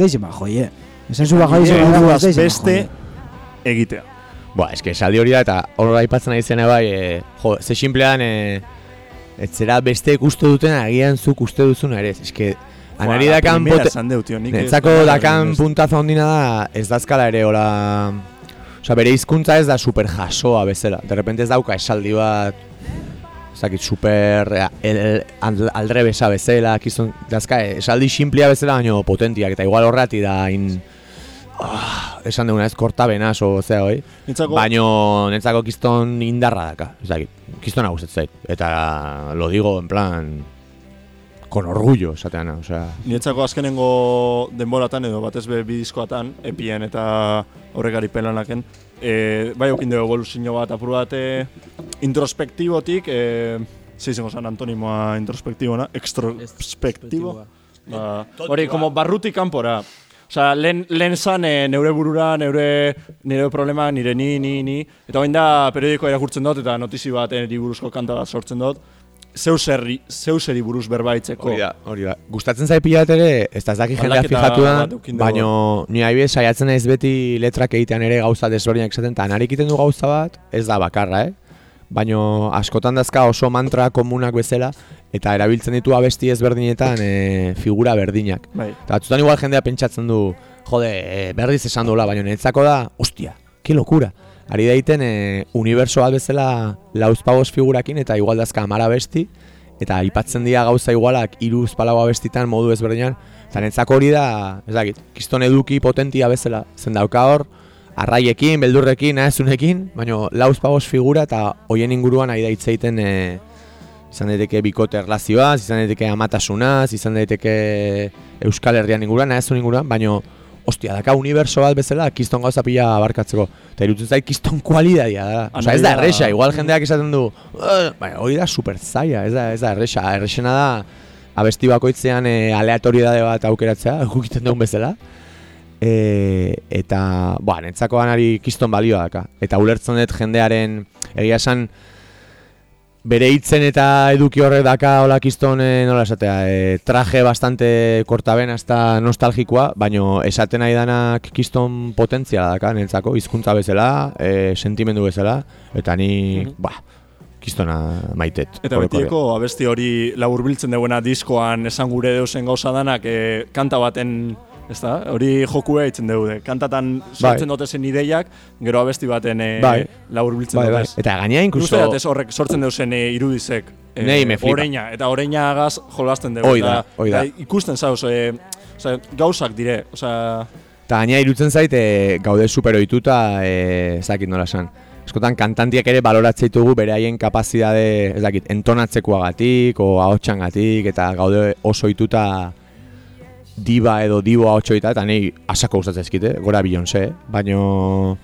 Ez da eh? Zu bajoi, Nire ez buruaz da izen beste egitea. Ba, eske esaldi hori da eta hor aipatzen nahi zena bai, e, jo, ze simplean e, ez zera beste uste duten agian zuk uste duzuna ere, ez. Eske anari Joa, dakan primera pote- esan deu, tio, nik ez Netzako dakan ez- puntazo ondina da ez dazkala ere hola... Osa, bere hizkuntza ez da super jasoa bezala. De repente ez dauka esaldi bat ez dakit super el, el, al- aldrebesa bezala, kizun, dazka esaldi simplea bezala baino potentiak eta igual horrati da in, ah, esan duguna ez kortabenaz o zea hoi. Nitzako- Baino netzako kiston indarra daka, ez dakit, kistona gustatzen zait. Eta lo digo en plan con orgullo esateana, osea, Nietzako azkenengo denboratan edo batez be bi diskoatan, epien eta horregari pelanaken, e, bai okin dugu evoluzio bat apur bat e, introspektibotik, e, ze izango zan antonimoa introspektibona, extrospektibo. Ba, hori, como barrutik kanpora. Osea, lehen, lehen zan e, neure burura, neure, nire problema, nire ni, ni, ni. Eta bain da periodikoa irakurtzen dut eta notizi bat eri buruzko kanta bat sortzen dut. Zeu zerri, zeu zeri buruz berbaitzeko. Hori da, hori da. Gustatzen zait pila bat ere, ez da ez jendea fijatu da, baino ni aibidez saiatzen naiz beti letrak egitean ere gauza desberdinak esaten, eta narik egiten du gauza bat, ez da bakarra, eh? Baino askotan dazka oso mantra komunak bezala, eta erabiltzen ditu abesti ezberdinetan e, figura berdinak. Bai. Eta batzutan igual jendea pentsatzen du, jode, e, berriz esan duela, baina netzako da, ostia, ke lokura. Ari daiten e, uniberso bat bezala lauzpagos figurakin eta igual dazka amara besti, eta aipatzen dira gauza igualak iruz palau abestitan modu ezberdinan, eta netzako hori da, ez dakit, kiston eduki potentia bezala, zen dauka hor, arraiekin, beldurrekin, nahezunekin, baina lauzpagos figura eta hoien inguruan ari da hitz egiten e, izan daiteke bikote erlazioaz, izan daiteke amatasunaz, izan daiteke Euskal Herrian inguruan, nahezun inguruan, baino Ostia, daka uniberso bat bezala, kiston gauza pila abarkatzeko. Eta irutzen zait, kiston kualidadia da. Osa, ez da erresa, igual jendeak esaten du, "Eh, baina hori da super zaila, ez da, ez da erresa. Erresena da, abesti bakoitzean e, aleatoriedade bat aukeratzea, <laughs> guk egiten dugun bezala. E, eta, ba, netzako ganari kiston balioa daka. Eta ulertzen dut jendearen, egia esan, bere hitzen eta eduki horrek daka hola kiston, e, nola esatea, e, traje bastante kortaben hasta nostalgikoa, baino esaten nahi danak kiston potentziala daka, nentzako, hizkuntza bezala, e, sentimendu bezala, eta ni, ba, kistona maitet. Eta betieko abesti hori laburbiltzen duena diskoan esan gure deusen gauza danak e, kanta baten Ez da, hori jokua eitzen dugu, kantatan sortzen dute zen ideiak, gero abesti baten e, Bai. laburbiltzen Bai, bai. dute. Eta gainea incluso- Uste horrek sortzen duzen e, irudizek. E, Nei, me flipa. Oreina, eta oreina agaz jolasten dugu. Hoi da, eta- hoi da. eta ikusten zauz, e, osea, gauzak dire, osea, Eta gaina irutzen zait, e, gaude super ohituta, e, ez dakit nola esan. Eskotan kantantiak ere baloratzen ditugu bere haien kapazidade, ez dakit, entonatzekoagatik, o ahotsangatik eta gaude oso ohituta diba edo dibo ahotsoita, eta nahi asako gustatzen ezkite, gora Beyoncé, baino...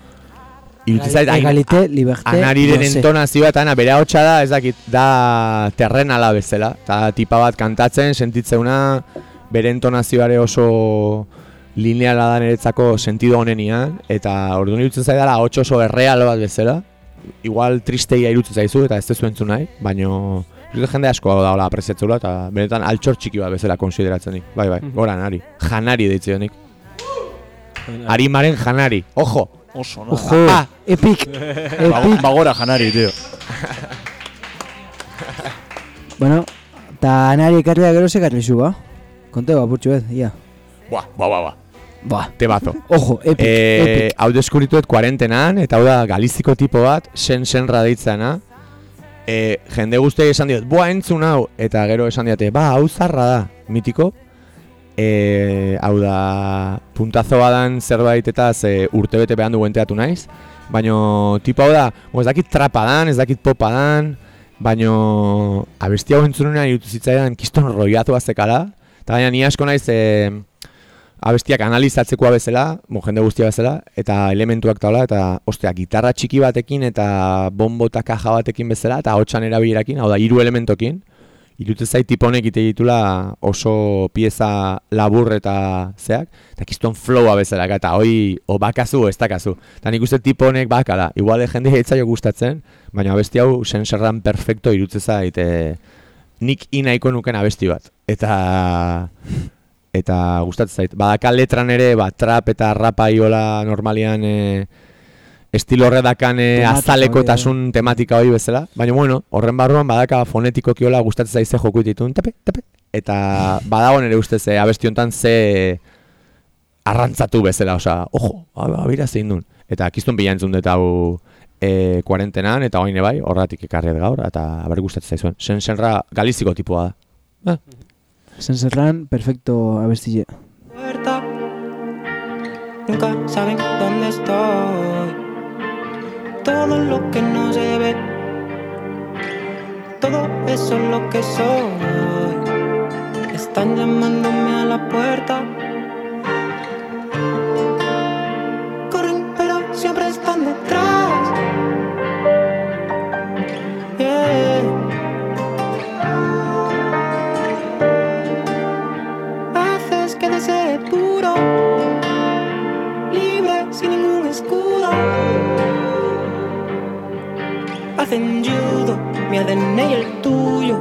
Irutzen zait, hain- Egalité, liberté, Anariren entonazioa eta ana, bere ahotsa da, ez dakit, da terrenala bezala. Eta tipa bat kantatzen, sentitzeuna, bere entonazioare oso lineala da niretzako sentido honenian, eta orduan irutzen zaidala ahots oso erreal bat bezala. Igual tristeia irutzen zaizu eta ez tezu entzun nahi, baino Irutzen jende asko da hola apreziatzula eta benetan altxor txiki bat bezala konsideratzen nik. Bai, bai, gora nari. Janari deitzen nik. Arimaren janari. Ojo! Oso, no? Ojo, Ah. epic, Ba- <laughs> epic. Bagora janari, tío. <laughs> Bueno, eta anari ekarri da gero zekarri zu, ba? Konte ba, purtsu ez, ia. Buah, ba, ba, ba. Ba, Temazo. ojo, epic, Eh, epic. hau deskubrituet kuarentenan, eta hau da galiziko tipo bat, sen senra deitzana. Eh, jende guztiak esan diot, boa entzun hau, eta gero esan diote, ba, hau zarra da, mitiko. Eh, hau da, puntazo badan zerbait eta ze urtebete behan du enteatu naiz. Baino, tipo hau da, ez dakit trapa dan, ez dakit popa dan, baino, abesti hau entzunean irutu zitzaidan kiston roiatu azekala. Eta baina ni asko naiz, eh, abestiak analizatzekoa bezala, jende guztia bezala, eta elementuak taula, eta ostea, gitarra txiki batekin eta bombo eta kaja batekin bezala, eta hotxan erabilerakin, hau da, hiru elementokin, Irutze zait tiponek ite ditula oso pieza labur eta zeak, eta kiston flowa bezala, eta hoi o bakazu ez dakazu. Eta nik uste tiponek bakala, igual jende etzaio gustatzen, baina abesti hau senserran perfecto irutze zait e, nik inaiko nuken abesti bat. Eta eta gustatzen zait. Badaka letran ere, ba, trap eta rapa iola normalian e, estilo horredakan e, Tematika azalekotasun tematika hori bezala. Baina bueno, horren barruan badaka fonetiko kiola gustatzen zaize joku ditun, tape, tape. Eta badago nere ustez e, abesti hontan ze arrantzatu bezala, osea, ojo, abira zein duen. Eta kiztun bila entzun dut hau e, kuarentenan, eta hoine bai, horratik ekarriet gaur, eta ber gustatzen zaizuen. Sen senra galiziko tipua da. Perfecto abestille. puerta. Nunca saben dónde estoy. Todo lo que no se ve. Todo eso es lo que soy. Están llamándome a la puerta. Escudo. Hacen judo, mi ADN y el tuyo.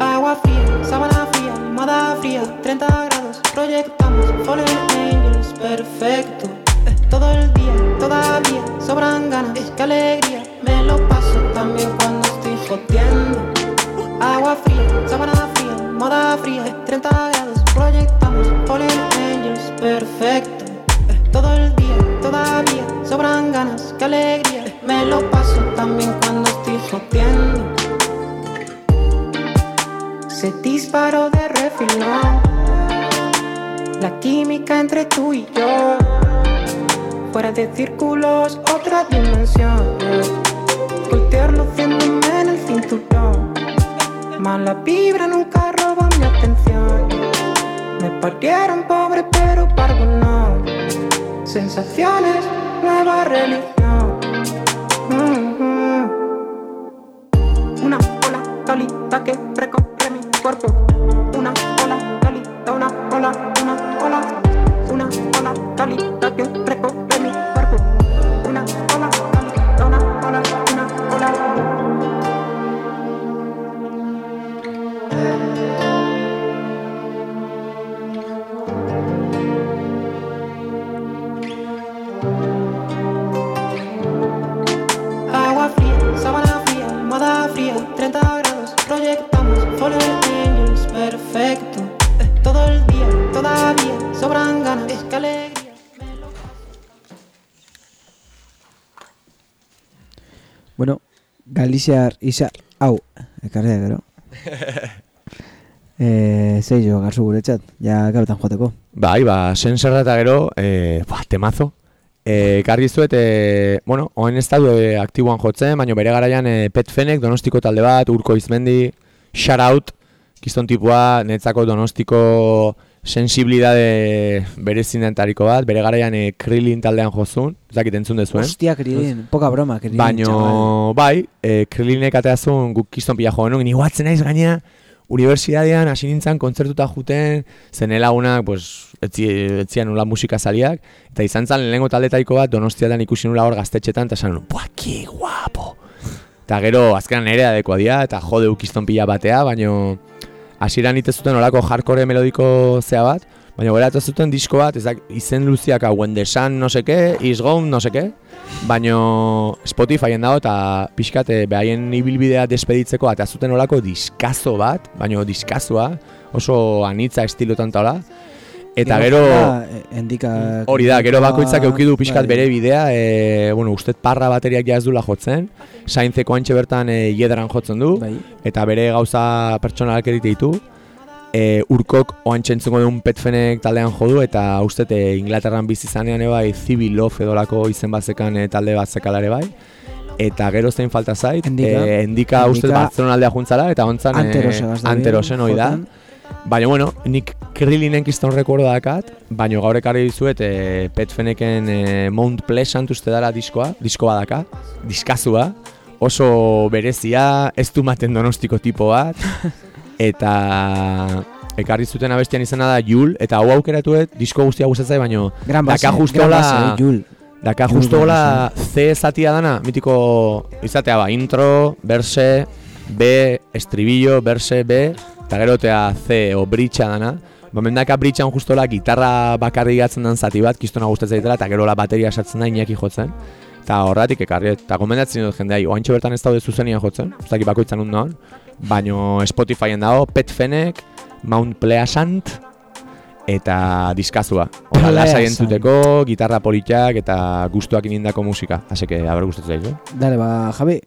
Agua fría, sábana fría, almohada fría, 30 grados, proyectamos Fallen Angels, perfecto. Todo el día, todavía, sobran ganas, qué alegría. Me lo paso también cuando estoy jodiendo. Agua fría, sábana fría, moda fría, 30 grados, proyectamos Fallen Angels, perfecto. Todo el día, todavía, sobran ganas, qué alegría. Me lo paso también cuando estoy jodiendo. Se disparó de refilón. La química entre tú y yo. Fuera de círculos, otra dimensión. Voltear luciéndome en el cinturón. Mala vibra nunca roba mi atención. Me partieron pobre, pero parvo no. Sensaciones, nueva religión. Mm-hmm. Una ola cálida que recorre mi cuerpo. 30 grados, proyectamos Fallen Angels, perfecto. Eh, Todo el día, todavía, sobran ganas, qué alegría. Bueno, Galiziar isa, hau, ekarri da gero. <laughs> eh, zeizo, garzu guretzat, ja garotan joateko. Bai, ba, senserra eta gero, e, ba, temazo. E, karri zuet, e, bueno, oen ez daude e, aktiboan jotzen, baina bere garaian e, Pet Fenek, donostiko talde bat, Urko Izmendi, shout out, kiston tipua, netzako donostiko sensibilidade bere zinentariko bat, bere garaian e, Krillin taldean jozun, ez dakit entzun dezuen. Hostia, Krilin, poca broma, Krilin. Chaval. bai, e, Krilinek ateazun guk kiston pila joan nuen, iguatzen naiz gaina, unibertsitatean hasi nintzen kontzertuta juten, zen lagunak, pues, etzi, etzian nula musika saliak, eta izan zen lehenengo taldetaiko bat donostiatan ikusi nula hor gaztetxetan, eta esan buah, ki guapo! Eta gero, azkenan ere adekoa dira, eta jode ukizton pila batea, baino, hasieran ite zuten olako hardcore melodiko zea bat, baina gora eta zuten disko bat, ezak, izen luziak hau, Sun no seke, Is Gone no seke, baino Spotifyen dago eta pixkat eh, behaien ibilbidea despeditzeko eta zuten olako diskazo bat, baino diskazoa, oso anitza estilotan taola, eta gero... Eh, endika... Hori da, gero bakoitzak eukidu pixkat bai. bere bidea, e, bueno, ustet parra bateriak ja ez dula jotzen, saintzeko antxe bertan e, iedran jotzen du, Bai. eta bere gauza pertsonalak erite ditu. E, urkok oantxe entzungo duen petfenek taldean jodu, eta ustet e, Inglaterran bizi zanean bai, Civil Love edolako izen bazekan e, talde bat zekalare bai. Eta gero zein falta zait, Endika. e, endika, Endika. Barcelona aldea juntzala, eta ontzan Anterosen gazte anterosen hori da. Baina, bueno, nik Krillinen kiston rekordo dakat, baina gaur ekarri dizuet e, Petfeneken e, Mount Pleasant uste dara diskoa, disko badaka, diskazua, oso berezia, ez du maten donostiko tipo bat, <laughs> eta ekarri zuten abestian izena da Jul, eta hau aukeratuet, disko guztia gustatzai, baina Gran base, daka eh, Jul. daka Jul justo gran hola C zatia dana, mitiko izatea ba, intro, verse, B, estribillo, verse, B, eta gero tea C, o britxa dana. Ba, mendaka britxan justola gitarra bakarri gatzen den zati bat, kistona gustatzen zaitela, eta gero la bateria sartzen da inaki jotzen. Eta horratik ekarri, eta gomendatzen dut jendeai, oantxo bertan ez daude zuzenian jotzen, ez dakit bakoitzan undoan, baino Spotifyen dago, Pet Fenek, Mount Pleasant, eta diskazua. Hora, lasai entzuteko, gitarra politiak eta gustuak inindako musika. Así que, a ver gustatzen zaizu. eh? Dale, ba, Javi.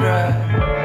Right.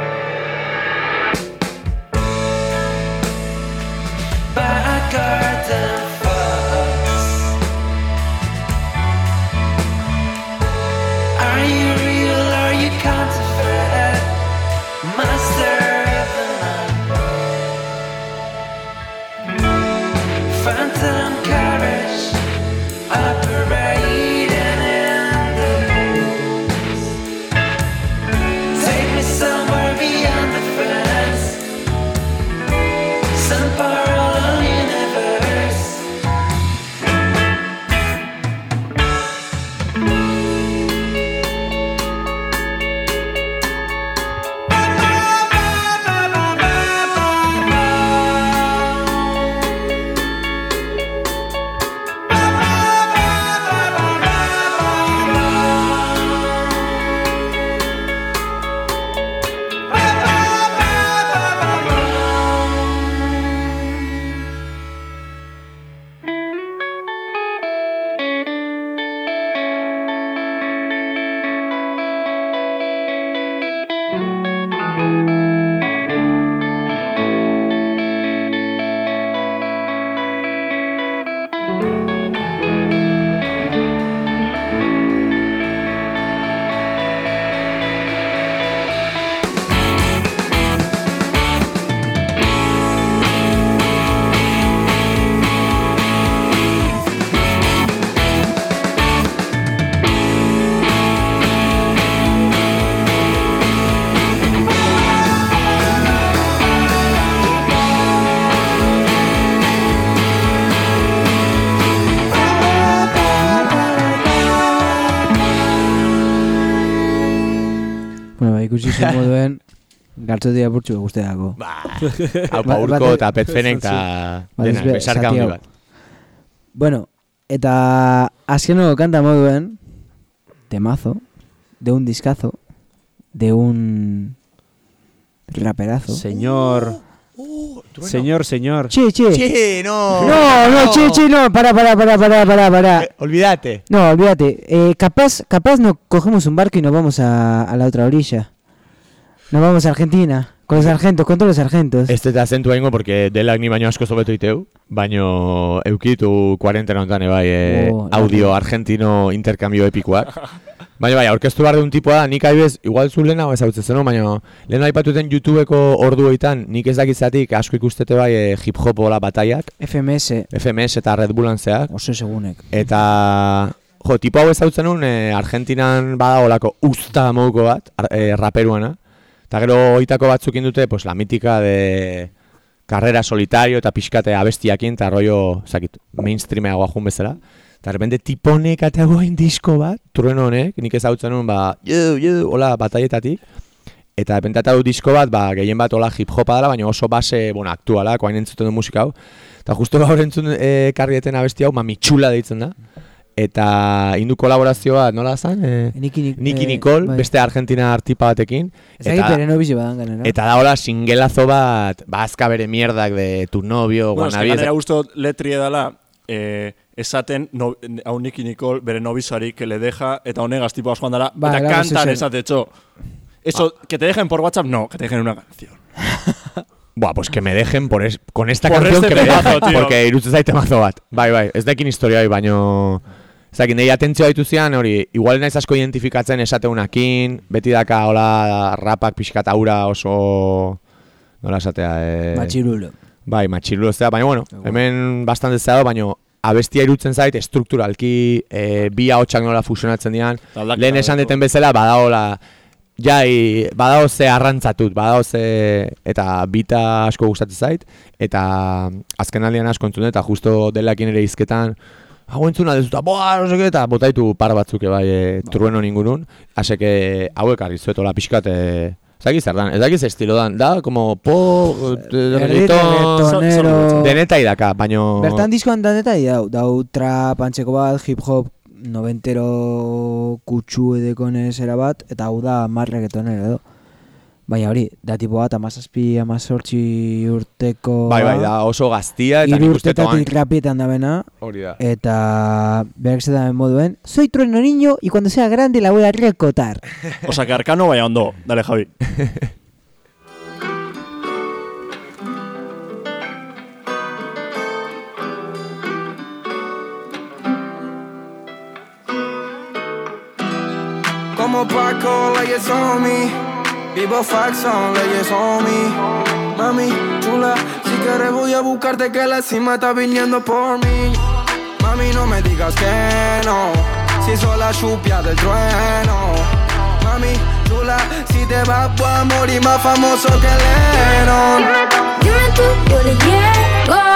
Ikusi <laughs> moduen, gartzotik apurtxu guztiako. Ba, <laughs> hau paurko eta petfenek eta dena, besarka handi bat. Bueno, eta azkeneko kanta moduen, temazo, de un discazo, de un raperazo. Señor. Señor, señor. Che, che. Che, no. No, no, che, che, no, para, para, para, para, para, para. Eh, olvídate. No, olvídate. Eh, capaz, capaz nos cogemos un barco y nos vamos a, a la otra orilla. Nos vamos a Argentina. Con los sargentos, con todos los sargentos. Ez eta zentu egingo, porque delak ni baino asko zobeto iteu, baino eukitu kuarentena honetan bai e, Oh, audio argentino interkambio epikoak. <laughs> Baina bai, aurkeztu behar duen tipoa da, nik adibidez, igual zu lehenago ezagutzen zen, baina lehen aipatuten YouTubeko orduetan, nik ez dakitzatik asko ikustete bai e, hip-hop hola bataiak, FMS FMS eta Red Bullan zeak, oso segunek. eta jo, tipo hau ezagutzen nuen, e, Argentinan badagoelako usta moduko bat, ar- e, raperuana, eta gero oitako batzuk indute, pues, la mítica de carrera solitario eta pixkate abestiakin, eta rollo, zakit, mainstreameagoa jun bezala. Eta repente tiponek eta goain disko bat, trueno honek, nik ezagutzen nuen, ba, yo, yo, hola, bataietatik. Eta repente atatu disko bat, ba, gehien bat hola hip-hopa dela, baina oso base, bueno, aktuala, koain entzuten du musika hau. Eta justo gaur entzun e, karrieten abesti hau, mami txula deitzen da. Eta indu kolaborazioa, nola zan? E, Niki, Nik- Niki eh, Nicole, bai. beste Argentina artipa batekin. Ez bizi badan gainera. Eta da hola singelazo bat, bazka bere mierdak de tu novio, Bueno, eske guanabi. ganera guztot letri edala, eh, esaten, no, hau Niki Nicole bere nobizari que le deja, eta honegaz tipo askoan dela, Ba, eta kantan esatetxo. Eso, que te dejen por WhatsApp, no, que te dejen una canción. <laughs> Buah, pues que me dejen por es, con esta Por canción este que me tío. porque irutzen zaite mazo bat. Bai, bai, ez dakin historia bai, baino... Ez dakit, nahi atentzioa ditu zian, hori, igual naiz asko identifikatzen esateunakin, beti daka hola rapak pixkat aura oso... Nola esatea, eh... Matxirulo. Bai, matxirulo ez da, baina bueno, hemen bastante zehado, baina abestia irutzen zait, estrukturalki, e, bi ahotsak nola fusionatzen dian, lehen esan deten bezala, badaola, jai, badao ze arrantzatut, badao ze, eta bita asko gustatzen zait, eta azken aldean asko entzun eta justo delakin ere izketan, hau entzuna dezu, eta boa, no seke, eta botaitu par batzuk bai, e, trueno ningurun, aseke hauek arrizuet, hola pixkat, e, dakiz zer dan, ez dakiz estilo dan, da, como po, reggaeton, reggaetonero. denetai daka, baino... Bertan diskoan daneta dau, dau trap antzeko bat, hip hop, noventero kutsu edekonez era bat, eta hau da marregetonera edo. Baina hori, da tipo bat, amazazpi, amazortzi urteko... Bai, bai, da oso gaztia, eta nik uste toan... rapietan da bena, Hori da. eta berak zetan moduen, soy trueno niño y cuando sea grande la voy a recotar. <laughs> O sea, que Arcano vaya ondo. Dale, Javi. Como Paco, leyes on me. Vivo fax on, leyes on me. Mami, chula, si quieres voy a buscarte que la cima está viniendo por mí. Mami, no me digas que no, si soy la chupia del trueno. Mami, chula, si te vas voy a morir más famoso que Lennon. Dime tú, yo le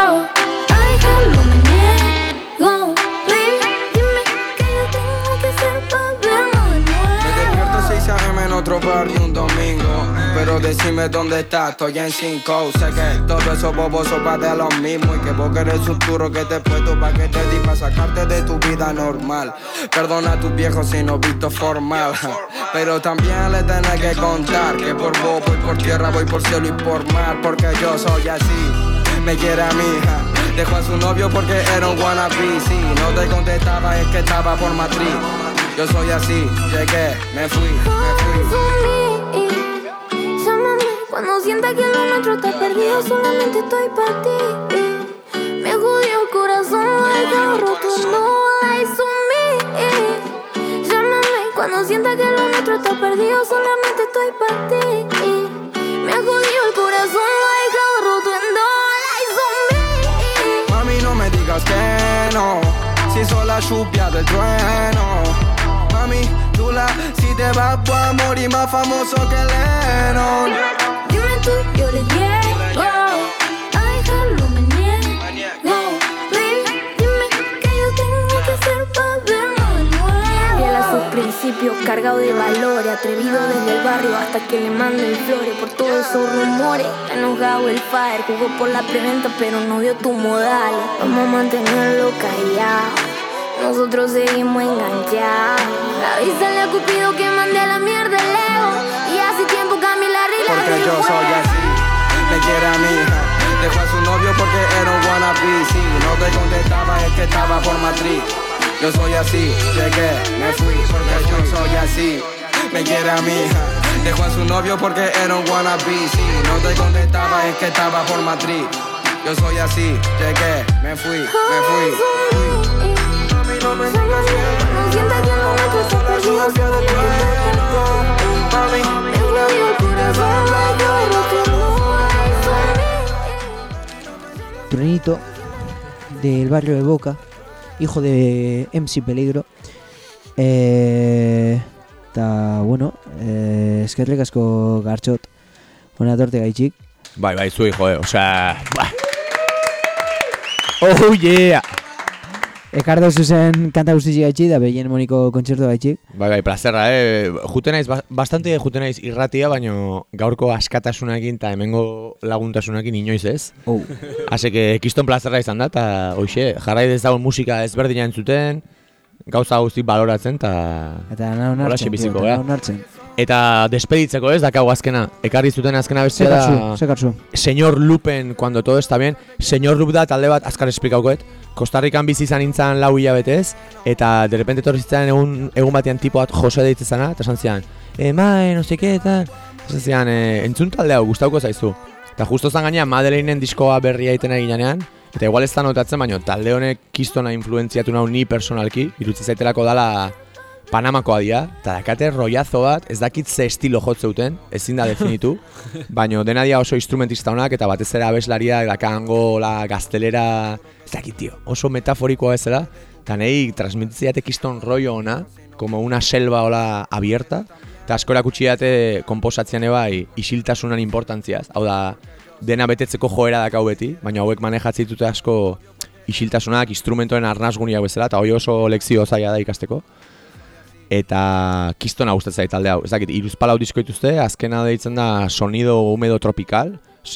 otro un domingo. Pero decime dónde estás, estoy en 5 Sé que todo eso bobo sopa de lo mismo. Y que vos querés un turro que te puesto pa' que te di Pa' sacarte de tu vida normal. Perdona a tus viejos si no visto formal. Pero también le tenés que contar Que por vos voy por tierra, voy por cielo y por mar. Porque yo soy así me quiere a mi hija. Dejó a su novio porque era un wannabe. Si no te contestaba es que estaba por matriz Yo soy así, llegué, me fui, me fui. Llámame cuando sienta que lo nuestro está perdido Solamente estoy para ti. Me jodió el corazón, dejado roto No hay mí. Llámame cuando sienta que lo nuestro está perdido Solamente estoy para ti. Me ha jodido el corazón, lo he dejado roto en dos Mami no me digas que no Si soy la chupia del trueno Mami, chula, si te vas voy a morir más famoso que Lennon Dime tú, yo le llego A dejarlo me niego dime que yo tengo que hacer para vernos de nuevo Fiel a sus principios, cargado de valores, atrevido desde el barrio hasta que le manden flores por todos esos rumores. Enojado el fire, jugó por la preventa, pero no vio tu modal. Vamos a mantenerlo callado. Nosotros seguimos enganchados. Avísale a Cupido que mande a la mierda ego. Y hace tiempo Camila arregla Porque el yo soy así, me quiere a mi hija. Dejó a su novio porque era un wannabe. Si no te contestaba es que estaba por matriz Yo soy así, llegué, me fui. Porque yo soy así, me quiere a mi hija. Dejó a su novio porque era un wannabe. Si no te contestaba es que estaba por matriz Yo soy así, llegué, me fui, me fui no me el del barrio de Boca, hijo de MC Peligro. Eh, bueno, eh, eskerrik asko gartxot, hona torte gaitxik. Bai, bai, zu hijo, eh, osea, bah. Oh yeah! Ekardo zuzen kanta guztizi gaitxik, da behien moniko kontzertu gaitxik. Bai, bai, plazerra, eh? Jute naiz, ba- bastante jute naiz irratia, baino gaurko askatasunakin eta hemengo laguntasunakin inoiz ez. Oh. Así que, kiston plazerra izan da, eta hoxe, jarrai dezagun musika ezberdina entzuten, gauza guzti baloratzen, eta... Eta onartzen, Holaxe biziko, eta onartzen. Eta despeditzeko ez, dakago azkena. Ekarri zuten azkena Zekarzu, da... zekarzu. Señor Lupen, cuando todo está bien. Señor Lup da talde bat, azkar esplikaukoet. Costa Rican bizi izan nintzen lau hilabetez, eta de repente etorri zitzaidan egun, egun batean tipo bat Jose deitzen zana, eta esan zian, mae, no seke, eta... Esan zian, e, entzun talde hau, gustauko zaizu. Eta justo zan gainean Madeleinen diskoa berria egiten egin janean, eta igual ez da notatzen, baino talde honek kistona influenziatu nau ni personalki, irutze zaitelako dala Panamakoa dira, eta dakate rollazo bat, ez dakit ze estilo jotzeuten, ezin da definitu, <laughs> baino dena dia oso instrumentista honak, eta batez ere abeslaria, dakango, la gaztelera, ez dakit, tio, oso metaforikoa ez dela, eta nahi transmitziate kiston rollo ona, como una selva hola abierta, eta asko erakutsi date komposatzean ebai isiltasunan importantziaz, hau da, dena betetzeko joera dakau beti, baina hauek manejatzen ditute asko isiltasunak, instrumentoen arnazguniak bezala, eta hoi oso lekzio zaila da ikasteko. Eta kistona gustatzen zait talde hau. Ez dakit, iruzpalau disko dituzte, azkena deitzen da Sonido Húmedo Tropical,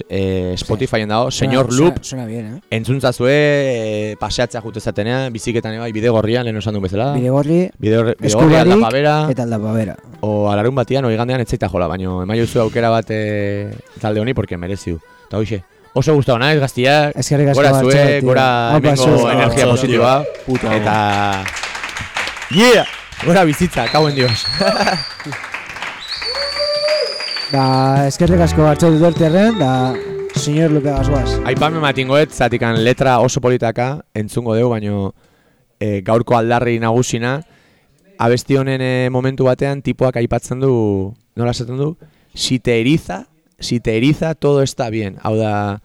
eh, Spotifyen dago, Señor Suena- Loop, Suena bien, eh? entzuntazue, eh, paseatzea jute zatenean, biziketan ebai, bide gorrian, lehen esan duen bezala. Bidegorri, Bidegorri, bidegorri aldapabera, eta aldapabera. o alarun batian, o igandean etzaita jola, baino emaio zu aukera bat eh, talde honi, porque merezi du. Eta hoxe, oso naiz, gaztiak, Eskerrik asko, gora zue, gora zu. energia positiboa, Puta eta... Yeah! Gora bizitza, kauen dios. <laughs> Da, eskerrik asko gartxot dutortierren, da, señor Lupe Gasguaz. Aipamen bat ingoet, zatikan letra oso politaka, entzungo dugu, baino e, gaurko aldarri nagusina, abesti honen e, momentu batean tipoak aipatzen du, nola esaten du, si te eriza, si te eriza, todo está bien. Hau da,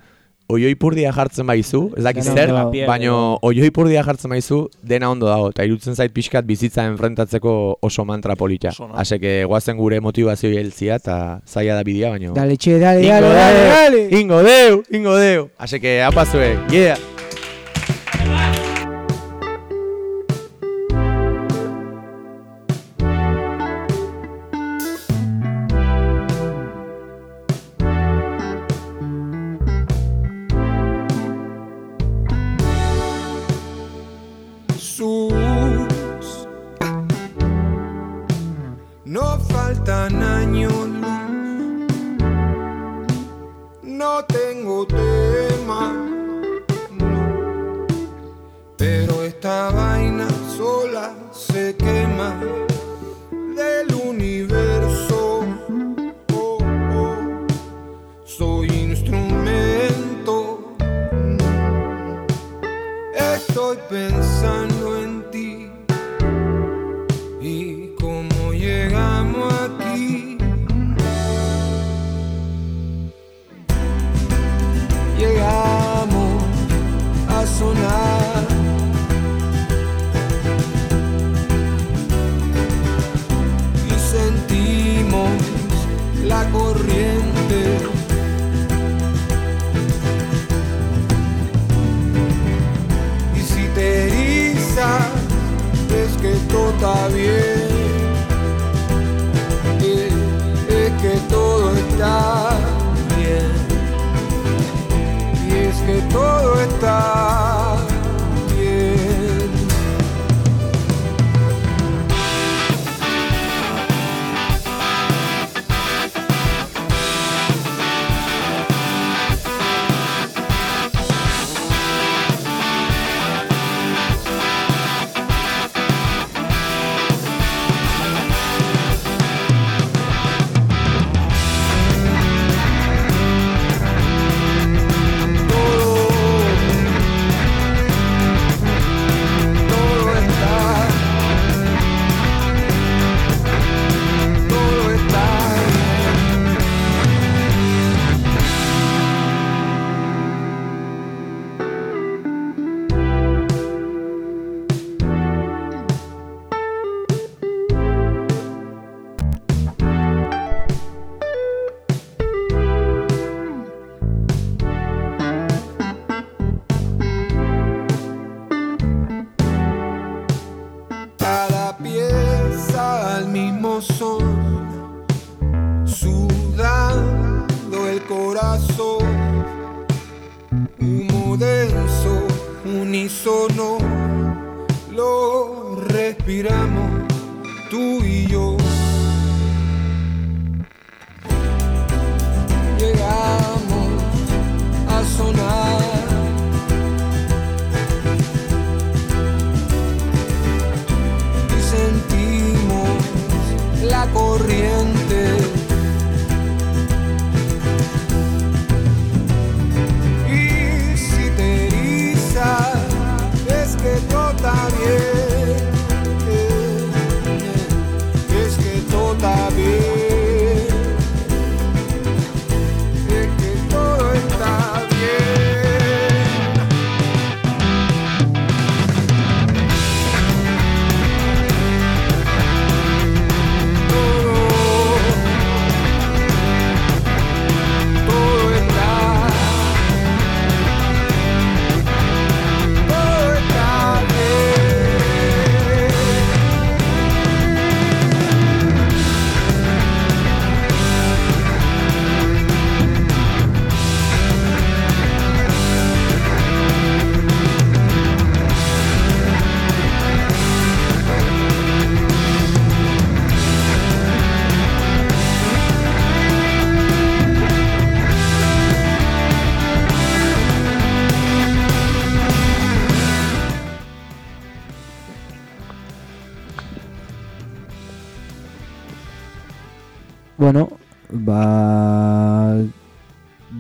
oioipurdia jartzen baizu, ez dakiz zer, baino oioipurdia jartzen baizu, dena ondo dago, eta irutzen zait pixkat bizitza enfrentatzeko oso mantra polita. Aseke, guazen gure motivazio heltzia, eta zaila da bidea, baino... Dale, txe, dale, dale, dale, dale. Ingo deu, ingo deu. Así que apazue, yeah. Estoy pensando en ti está bien, es, es que todo está bien.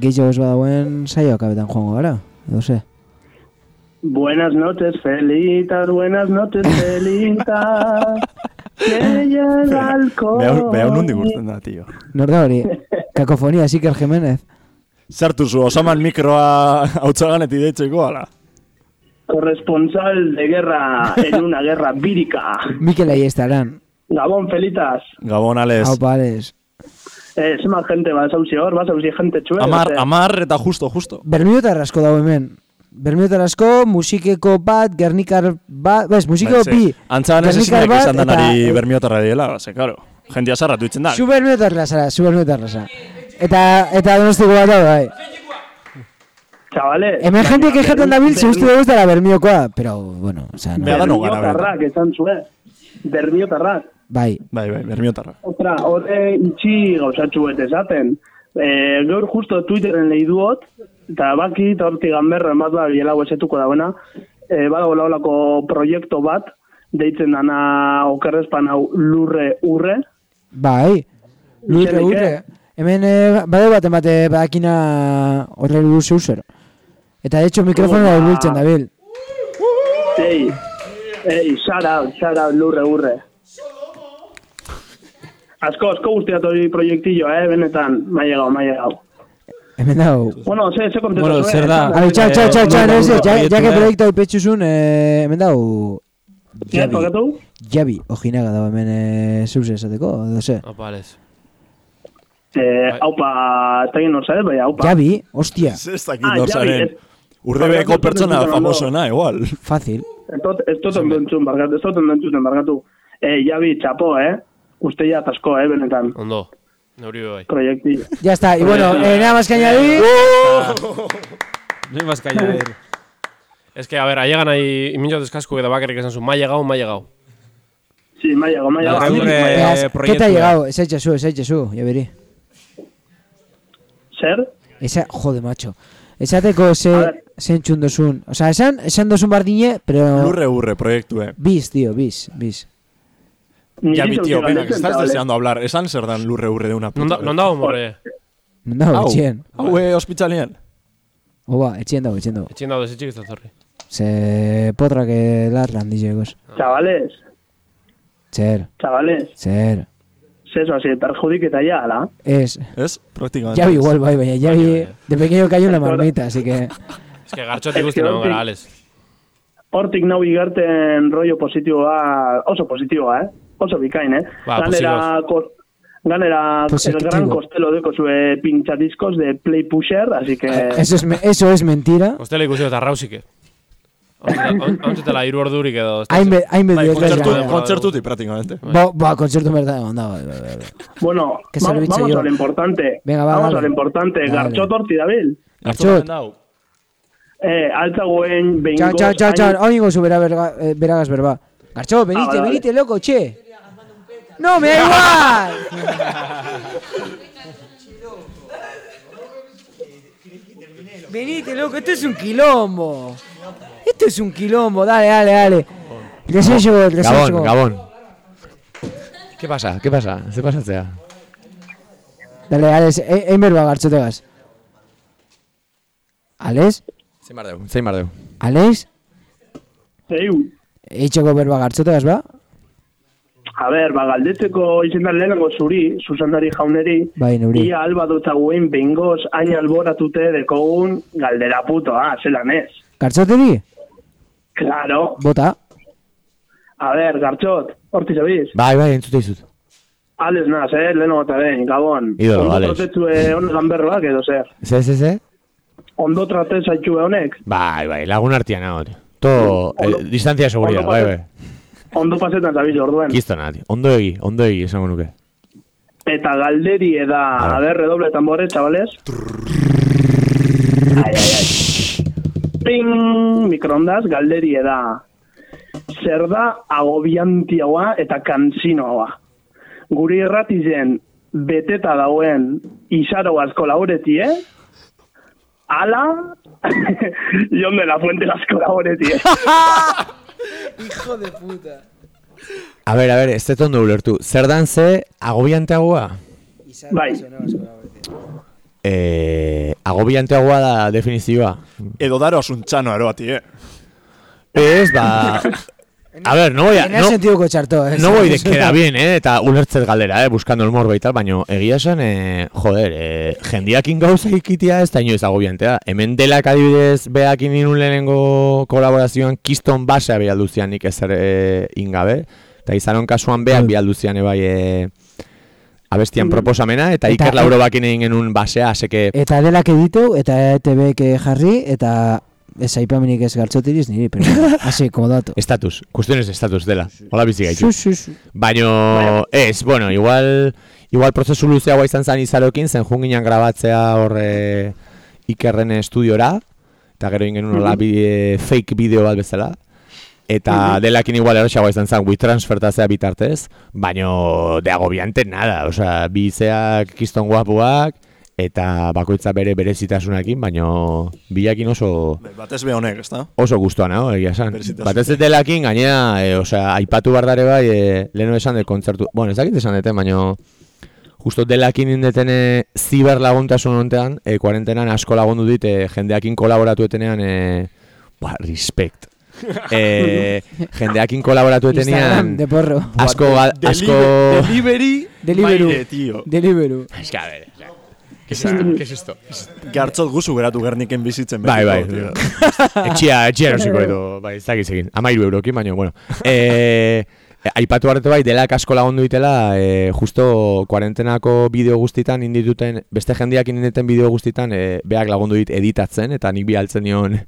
Gehiago ez badauen saioak abetan joango gara, edo ze. Buenas noches, Felitas, buenas noches, Felitas. <laughs> Que llega alcohol. Behau, behau nundik urten da, tio. Nor da hori? Kakofonia, Siker Jimenez. Sartu zu, osaman mikroa <laughs> hautzaganetik deitzeko, ala. Corresponsal de guerra en una guerra vírica. Mikel Aiestaran. Gabón, Felitas. Gabon, ales. Hau pales. Eh, zema gente vas ausi hor, vas ausi gente txue. Amar, amar eta justo, justo. Bermiotar asko dago hemen. Bermiotar asko, musikeko bat, gernikar bat, bez, musikeko bi. ze, Antzagan ez ezinak bat, izan eta- danari bermiotarra diela, ze, karo. Jendia zarratu itzen da. Zu bermiotarra zara, zu bermiotarra zara. Eta, eta donostiko bat dago, bai. Chavales. Hemen jendeak ejaten dabil, ze uste dugu dara bermiokoa, pero, bueno, o sea, no. Bermiotarrak, esan zue. Bermiotarrak. Bai. Bai, bai, bermiotarra. Ostra, horre itxi gauzatxu bet esaten. E, gaur justo Twitteren lehi duot, eta baki, eta hortik ganberra bat da biela esetuko dagoena, e, badago laulako proiektu bat, deitzen dana okerrezpan hau lurre urre. Bai, lurre, Izenek, urre. eh? Hemen, eh, bade bat emate badakina horre buruz zeuzer. Eta de hecho mikrofonoa Oba. urbiltzen dabil. Ei, ei, sara, sara lurre urre. Asko, asko guztiat hori proiektillo, eh, benetan, mai llegau, mai llegau. Hemen dago. Bueno, ze, ze kontento Bueno, zer da? Abi, txau, txau, txau, txau, no, ja, ja, proiektu, ja que proiektu hau petxuzun, eh, hemen dago... Ja, tokatu? Javi, ojinaga dago hemen eh, zeuze esateko, edo ze. Opa, ales. Eh, haupa, ez da egin orzare, bai, haupa. Javi, hostia. Ez dakit Ah, nor zaren. Urdebeko pertsona famosoena, igual. Fácil. Ez dut, ez dut entzun, barkatu, ez dut ondo entzuten, barkatu. Eh, Javi, txapo, eh? Uste ja asko, eh, benetan. Ondo. Neuri bai. Proiektillo. Ya está, y bueno, eh, nada más que añadir. No hay más que añadir. Es que, a ver, llegan ahí minio descasco que de bakarrik esan zu, ma llegau, ma llegau. Sí, me ha llegado, me ha llegado. Gaur, Sí, me ha eh, ¿Qué te ha llegado? Esa Jesús, esa Jesús, ya veré. Zer? Esa, joder, macho. Esateko ze, ze entzun dozun. O sea, esan, esan dozun bardine, pero... Lurre urre proiektue. Bis, tío, bis, bis. Ya mi tío, pena, que estás deseando hablar. Esan zer dan lurre urre de una puta. Non da- non dago morre. Non dago, etxien. Hau, eh, ospitzalian. Oba, etxien dago, etxien dago. Etxien daude zetxik ez da zorri. Ze potrak larran dizegoz. Chavales, Zer, chavales, zer. seso así, perjudiketa ya, ala. Ez. Ez, praktikamente. Javi igual, bai, baina Javi de pequeño cayó en la <laughs> marmita, así que... <laughs> Es que gartxotik Es guzti que nago hortik- gara, ales. Hortik nau igarten rollo positiboa, oso positiboa, eh? Oso bikain, eh? Ba, ganera, ganera el gran costelo deko zue pinchadiscos de Play Pusher, así que... Eso es, me- eso es mentira. Kostela ikusi eta rausike. Ontzetela iru ordurik edo. Hainbe, hainbe Bai, dio kontzertu, clase. kontzertutik prácticamente. Ba, ba, kontzertu bertan, onda, bai, bai, bai. Bueno, va- vamos yo. a lo importante. Venga, va, vamos a lo importante. Dale. Gartxot horti dabil. Gartxot. Eh, altzagoen behingoz... Chao, chao, chao, hain- chao. Oingo zu eh, beragas berba. Garcho, venite, Ah, vale, venite, loco, che. No, me da igual. venite, loco, esto es un quilombo. Esto es un quilombo, dale, dale, dale. Desecho, desecho. Gabon, Gabon. ¿Qué pasa? ¿Qué pasa? ¿Ze pasatzea? Dale, Alex, e- berba gartxotegaz. Alex? Zein bar deu, zein bar deu. Alex? Zeu. Eitxeko berba gartxotegaz, ba? A ber, ba, galdetzeko izendan lehenengo zuri, zuzendari jauneri, Bai, neuri. ia alba dutaguen behingoz hain alboratute dekogun galdera putoa, zelan ez. Gartxoteri? Claro. Bota. A ber, gartxot, horti zabiz. Bai, bai, entzute izut. Ales naz, eh, leheno eta behin, gabon. Idolo, Ondo Alex. tratetue honetan berroak edo zer. Ze, ze, ze? Ondo trate zaitxue honek. Bai, bai, lagun artian hau. To, eh, distancia de seguridad, ondo bai, bai. Ondo pasetan zabiz orduen. Kistona, tío. Ondo egi, ondo egi, esango nuke. Eta galderi eda, a ber, redoble. Ai, ai, ai. Ping, mikroondas, galderi eda. Zer da agobiantiagoa eta kanzinoa. Guri erratizen beteta dauen isaro asko lauretie, ala, jon de la fuente asko lauretie. Hijo de puta. A ber, a ber, ez dut ondo ulertu. Zer dan ze agobianteagoa? Bai. Eh, agobianteagoa da definizioa. Edo daro asuntxano aroati, eh? Ez, ba... A ver, no voy a... En No, sentido cocharto, eh. no voy de queda bien, eh? Eta ulertzet galdera, eh? Buscando el morbo y tal, baino egia esan, eh, joder, eh, jendiakin gauza ikitia ez da inoiz agobiantea. Hemen delak adibidez beakin inun lehenengo kolaborazioan kiston basea bialduzian nik ezer eh, ingabe. Eta izanon kasuan beak bialduzian ebai eh, abestian proposamena, eta, Eta- Iker Lauro bakin egin genuen basea, aseke... Eta delak editeu, eta ETBek jarri, eta ez aipamenik ez gartxotiriz niri, pero <laughs> así, como dato. Estatus, cuestiones de estatus dela. Hola bizi gaitu. Sí, sí, sí. Baino, ez, bueno, igual, igual prozesu luzeagoa izan zen izarokin, zen junginan grabatzea horre Ikerren estudiora, eta gero ingen nola bi, eh, fake bideo bat bezala. Eta delakin igual erosagoa izan zen, WeTransfertazea bitartez, baino de agobiante nada, osea, bi zeak kiston guapuak, eta bakoitza bere berezitasunakin, baino bilakin oso Batez be honek, ezta? oso gustoa nago, egia esan. Batez ez delakin, gainera, e, osea, aipatu bardare bai, e, leheno esan de kontzertu, bueno, ez dakit esan deten, baino, justo delakin indetene ziber laguntasun hontean, e, kuarentenan asko lagundu dit, e, jendeakin kolaboratu etenean, e, ba, respect. <laughs> e, jendeakin kolaboratu etenean, de porro. asko, ga- asko... Delivery, Deliveru. baile, tío. Deliveru. Es que, a ver, o sea, ¿qué es esto? Gartzot guzu geratu gerniken bizitzen. Bai, bai. <laughs> etxia, etxia erosiko edo, bai, ez dakiz egin. Amairu eurokin, baina, bueno. E, aipatu hartu bai, dela asko lagundu ditela, e, justo kuarentenako bideo guztitan indituten, beste jendeak inditen bideo guztitan, e, beak lagundu dit editatzen, eta nik bi altzen nion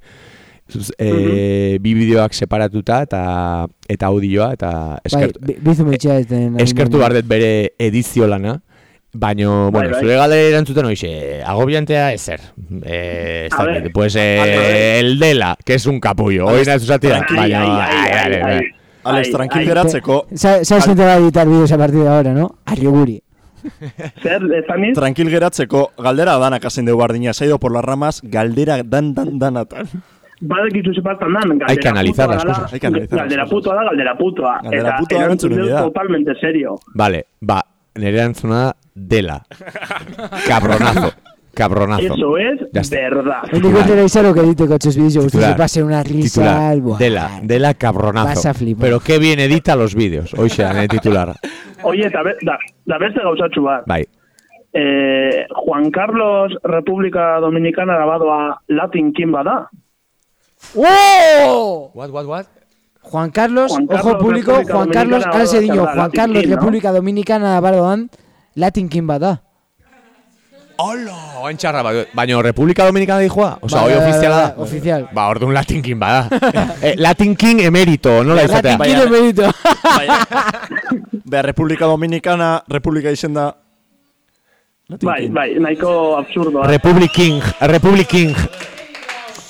zuz, e, bi bideoak separatuta, eta eta audioa, eta Bai, eskertu, bi- metxea eten. eskertu bardet bere edizio lana, Baino, bueno, bai. zure galdera erantzuten hoxe, agobiantea ezer. Eh, ez A dakit, pues eh, el dela, que es un capullo. Hoy nahi zuzatia, baina, ai, ai, ai, ai, ai, ai. ai. Alex, tranquil geratzeko, ¿Sabes quién te va a editar vídeos a partir de ahora, no? Arriguri. Zer, ezaniz? tranquil geratzeko, galdera danak hazen dugu bardina, saido por las ramas, galdera dan dan danatan. Badakizu separtan dan, Hay que galdera analizar putoa las cosas. Hay que analizar las Galdera cosas. putoa da, galdera putoa. Galdera putoa da. totalmente serio. Vale, ba, nire erantzuna da dela. <laughs> Cabronazo. Cabronazo. Eso es verdad. Nivel de Isaro que edite coches vídeos, usted Titular. se pase una risa. Titular. buah. Dela, dela cabronazo. Vas a flipar. Pero qué bien edita los vídeos. Hoy en el titular. Oye, be, da, da beste gauzatxu bat. Bai. Eh, Juan Carlos República Dominicana grabadoa Latin King bada. ¡Oh! What, what, what? Juan Carlos, Juan ojo Carlos, público, República Juan Carlos, Dominicana, ahora se Latin diño, King, Juan Carlos, ¿no? República Dominicana, Bardoan, Latin King bada. Hola, oain txarra, ba- baina Republika Dominicana dijoa? Osa, Bai, hoi ofiziala da? ofizial. Ba, orduan Latin King bada. <laughs> eh, Latin King emerito, nola izatea? Latin King emerito. Beha, Republika Dominicana, Republika izen da... Bai, bai, nahiko absurdoa. Republic King, Republic King.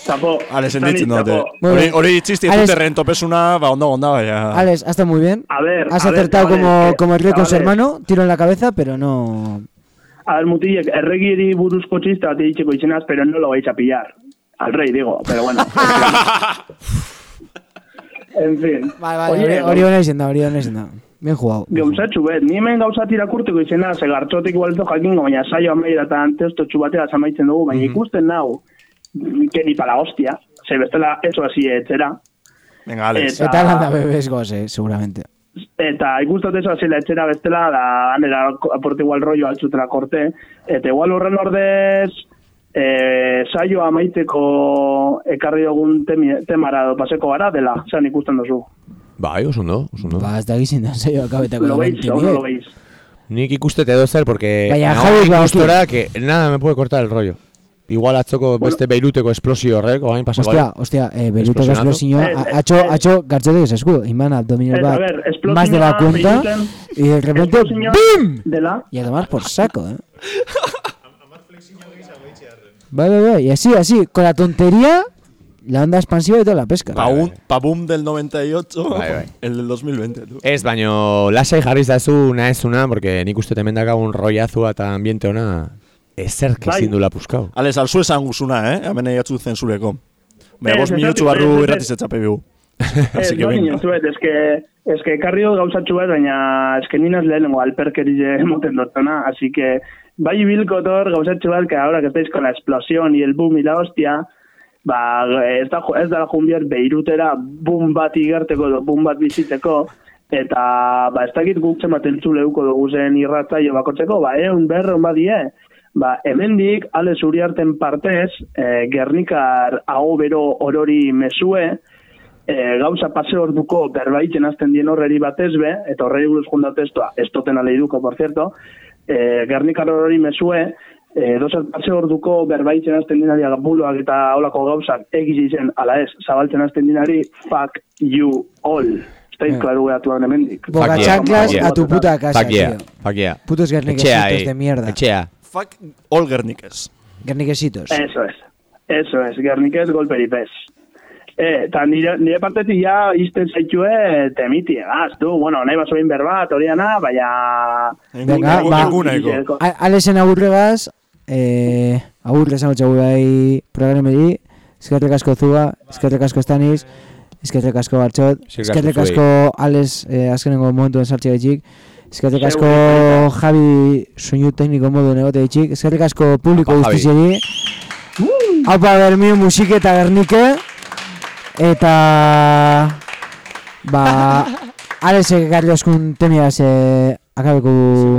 Tapo. Ale, Tani, senditzen dute. Bueno, Hori, hori txisti Alex- dute rentopesuna, ba, ondo, ondo, baina... Alex, has estado muy bien. A ver, Has a ver, acertado chavales, como, que- como el con su hermano, tiro en la cabeza, pero no... A ver, mutilek, erregieri buruzko txista bat ditxeko izenaz, pero no lo vais a pillar. Al rey, digo, pero bueno. <laughs> en fin. Vale, vale, hori- hona izen da, hori hona izen da. Bien jugado. Gauzatxu bet, ni hemen gauzat irakurteko izena, ze gartxotik igualto jakingo, baina saio amaira eta testotxu batera zamaitzen dugu, baina ikusten nau, que ni para hostia, ze bestela eso así etxera. Venga, Alex. Eta- Eta landa bebes goze, seguramente. Eta ikustat eso así etxera bestela, da, anera aporte igual rollo altzutela korte, eta igual horren ordez, eh, saio amaiteko ekarri dugun temi, temara edo paseko gara dela, zean ikusten duzu. Bai, oso ondo, oso ondo. Ba, ez da gizien da, zailo akabetako Lo veis, no lo veis. Nik ikuste te edo zer, porque... Baina, nago Javi, ikustora que nada me puede cortar el rollo. Igual atzoko beste Beiruteko esplosio horrek, oain pasako. Hostia, hostia, eh, Beiruteko explosioa, Eh, ha hecho, ha hecho gartxotek esku, iman abdominal a bat, más de la cuenta, Beiruten- y de repente, ¡BIM! Dela, Y a tomar por saco, eh. <laughs> Vale, vale, y así, así, con la tontería, la onda expansiva de toda la pesca. Pa, un, pa boom del 98, Bai, bai. el del 2020, tú. Ez, baino lasai jarriz dazu naezuna, porque nik uste hemen dakagun rollazua eta ambiente ona ezer Bai. ezin dula puskau. Alex, alzu esan guzuna, eh? Hemen egitzu zenzureko. Baina, Ez, bost minutxu ez, barru irratiz etxape bigu. Ez, <laughs> Así que no venga. niño, zuet, es que, es que ekarri dut gauzatxu bat, baina es que ninaz lehenengo alperkerize <laughs> emoten dutona, así que bai bilkotor gauzatxu bat, que ahora que estáis con la explosión y el boom y la hostia, ba, ez da, ez da junbier Beirutera boom bat igerteko, boom bat bizitzeko, eta ba, ez dakit guk zenbat entzuleuko dugu zen irratzaio bakotzeko, ba, eun berron badie, ba, hemendik, ale zuriarten partez, eh, Gernikar hau bero orori mesue, e, gauza pase orduko berbaiten azten dien horreri batez be, eta horreri buruz junda testua, estoten aleiduko, por cierto, e, Gernikar hori mesue, e, dozat pase orduko berbaiten azten dinari buloak eta holako gauzak egiz izen, ala ez, zabaltzen azten dinari, fuck you all. Ez da klaru behatu hemendik. Boca Fuck yeah, chanclas yeah. a tu puta casa, Fuck yeah, tío. fuck yeah. Putos eh, de mierda. Etxea. Fuck all Gernikes. Guerniquesitos. Eso es. Eso es, Gernikez golperipez. E, eta nire, nire partetik ja izten zaitue temiti, egaz, du, bueno, nahi baso egin berbat, horiana, baina... Venga, ba, A- Alesen agurregaz, eh, agurre esango txagu bai programeri, eskerrek asko zua, eskerrek asko estaniz, eskerrek asko asko eskerrek asko Ales eh, azkenengo momentuen sartxe gaitxik, eskerrek asko Javi soinu tekniko modu negote gaitxik, eskerrek asko publiko guztizieri, haupa bermio musike eta gernike, eta ba <laughs> Alesek ekarri oskun temiaz eh, akabeko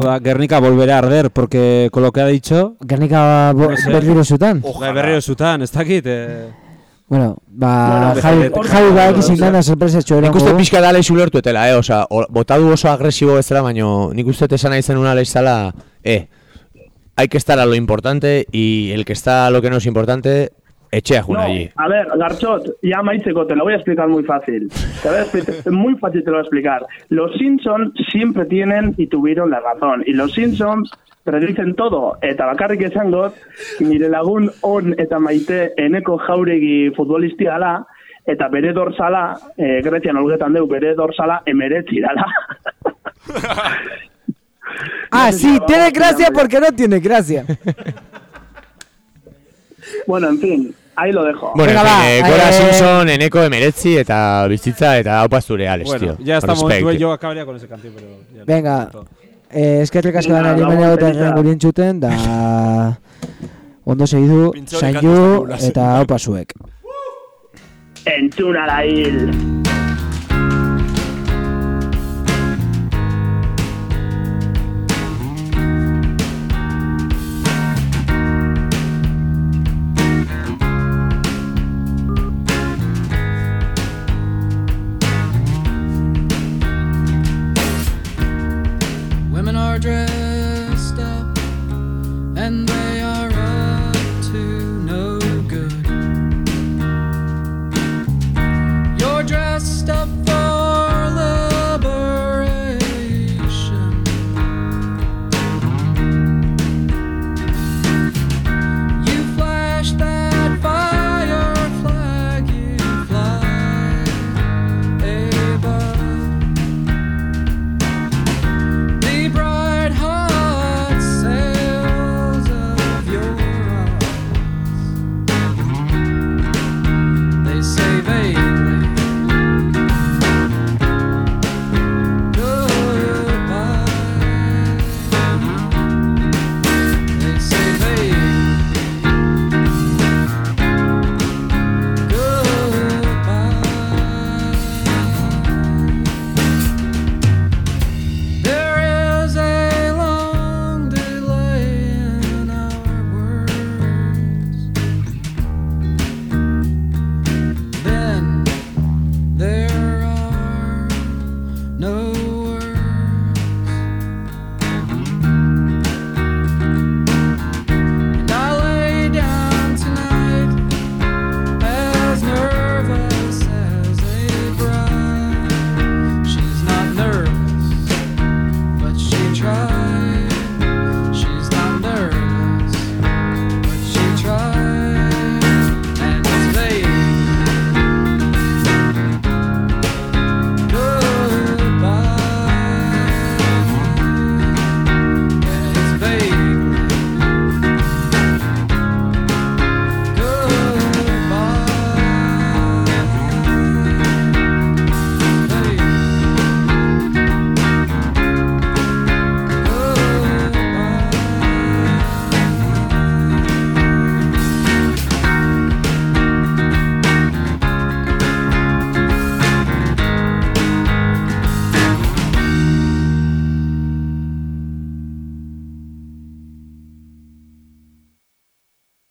Ba, Gernika volverá a arder, porque con lo que ha dicho... Gernika bo, No sé. berriro zutan. Bai, berriro zutan, ez dakit. Eh. Bueno, ba, Bueno, Javi, bete- Javi ba ekizin dana sorpresa txoerango. Nik uste pixka dala ulertu etela, eh? Osa, o- botadu oso agresibo bezala, baino nik uste esan nahi zen una lezala, eh, hay que estar a lo importante y el que está a lo que no es importante, etxea jun No, allí. a ver, Garchot, ya maitzeko, te lo voy a explicar muy fácil. Te voy a explicar, <laughs> muy fácil te lo voy a explicar. Los Simpsons siempre tienen y tuvieron la razón. Y los Simpsons predicen todo. Eta bakarrik esan got, nire lagun on eta maite eneko jauregi futbolistia dala, eta bere dorsala, eh, Grecian olgetan deu, bere dorsala emeretzi dala. <laughs> <laughs> Ah, sí, tiene gracia porque no tiene gracia. Bueno, en fin, ahí lo dejo. Bueno, Venga, en fin, eh, Gora eh, Simpson, eneko emeretzi eta bizitza eta haupa zure, Alex, Bueno, tío. ya estamos, Respect. yo acabaría con ese canción, pero... ya. Venga, eh, eskerrik asko hemen egoten Teresa. gurien txuten, da <laughs> ondo segidu, segura, eta opa zuek. Entzuna la hil.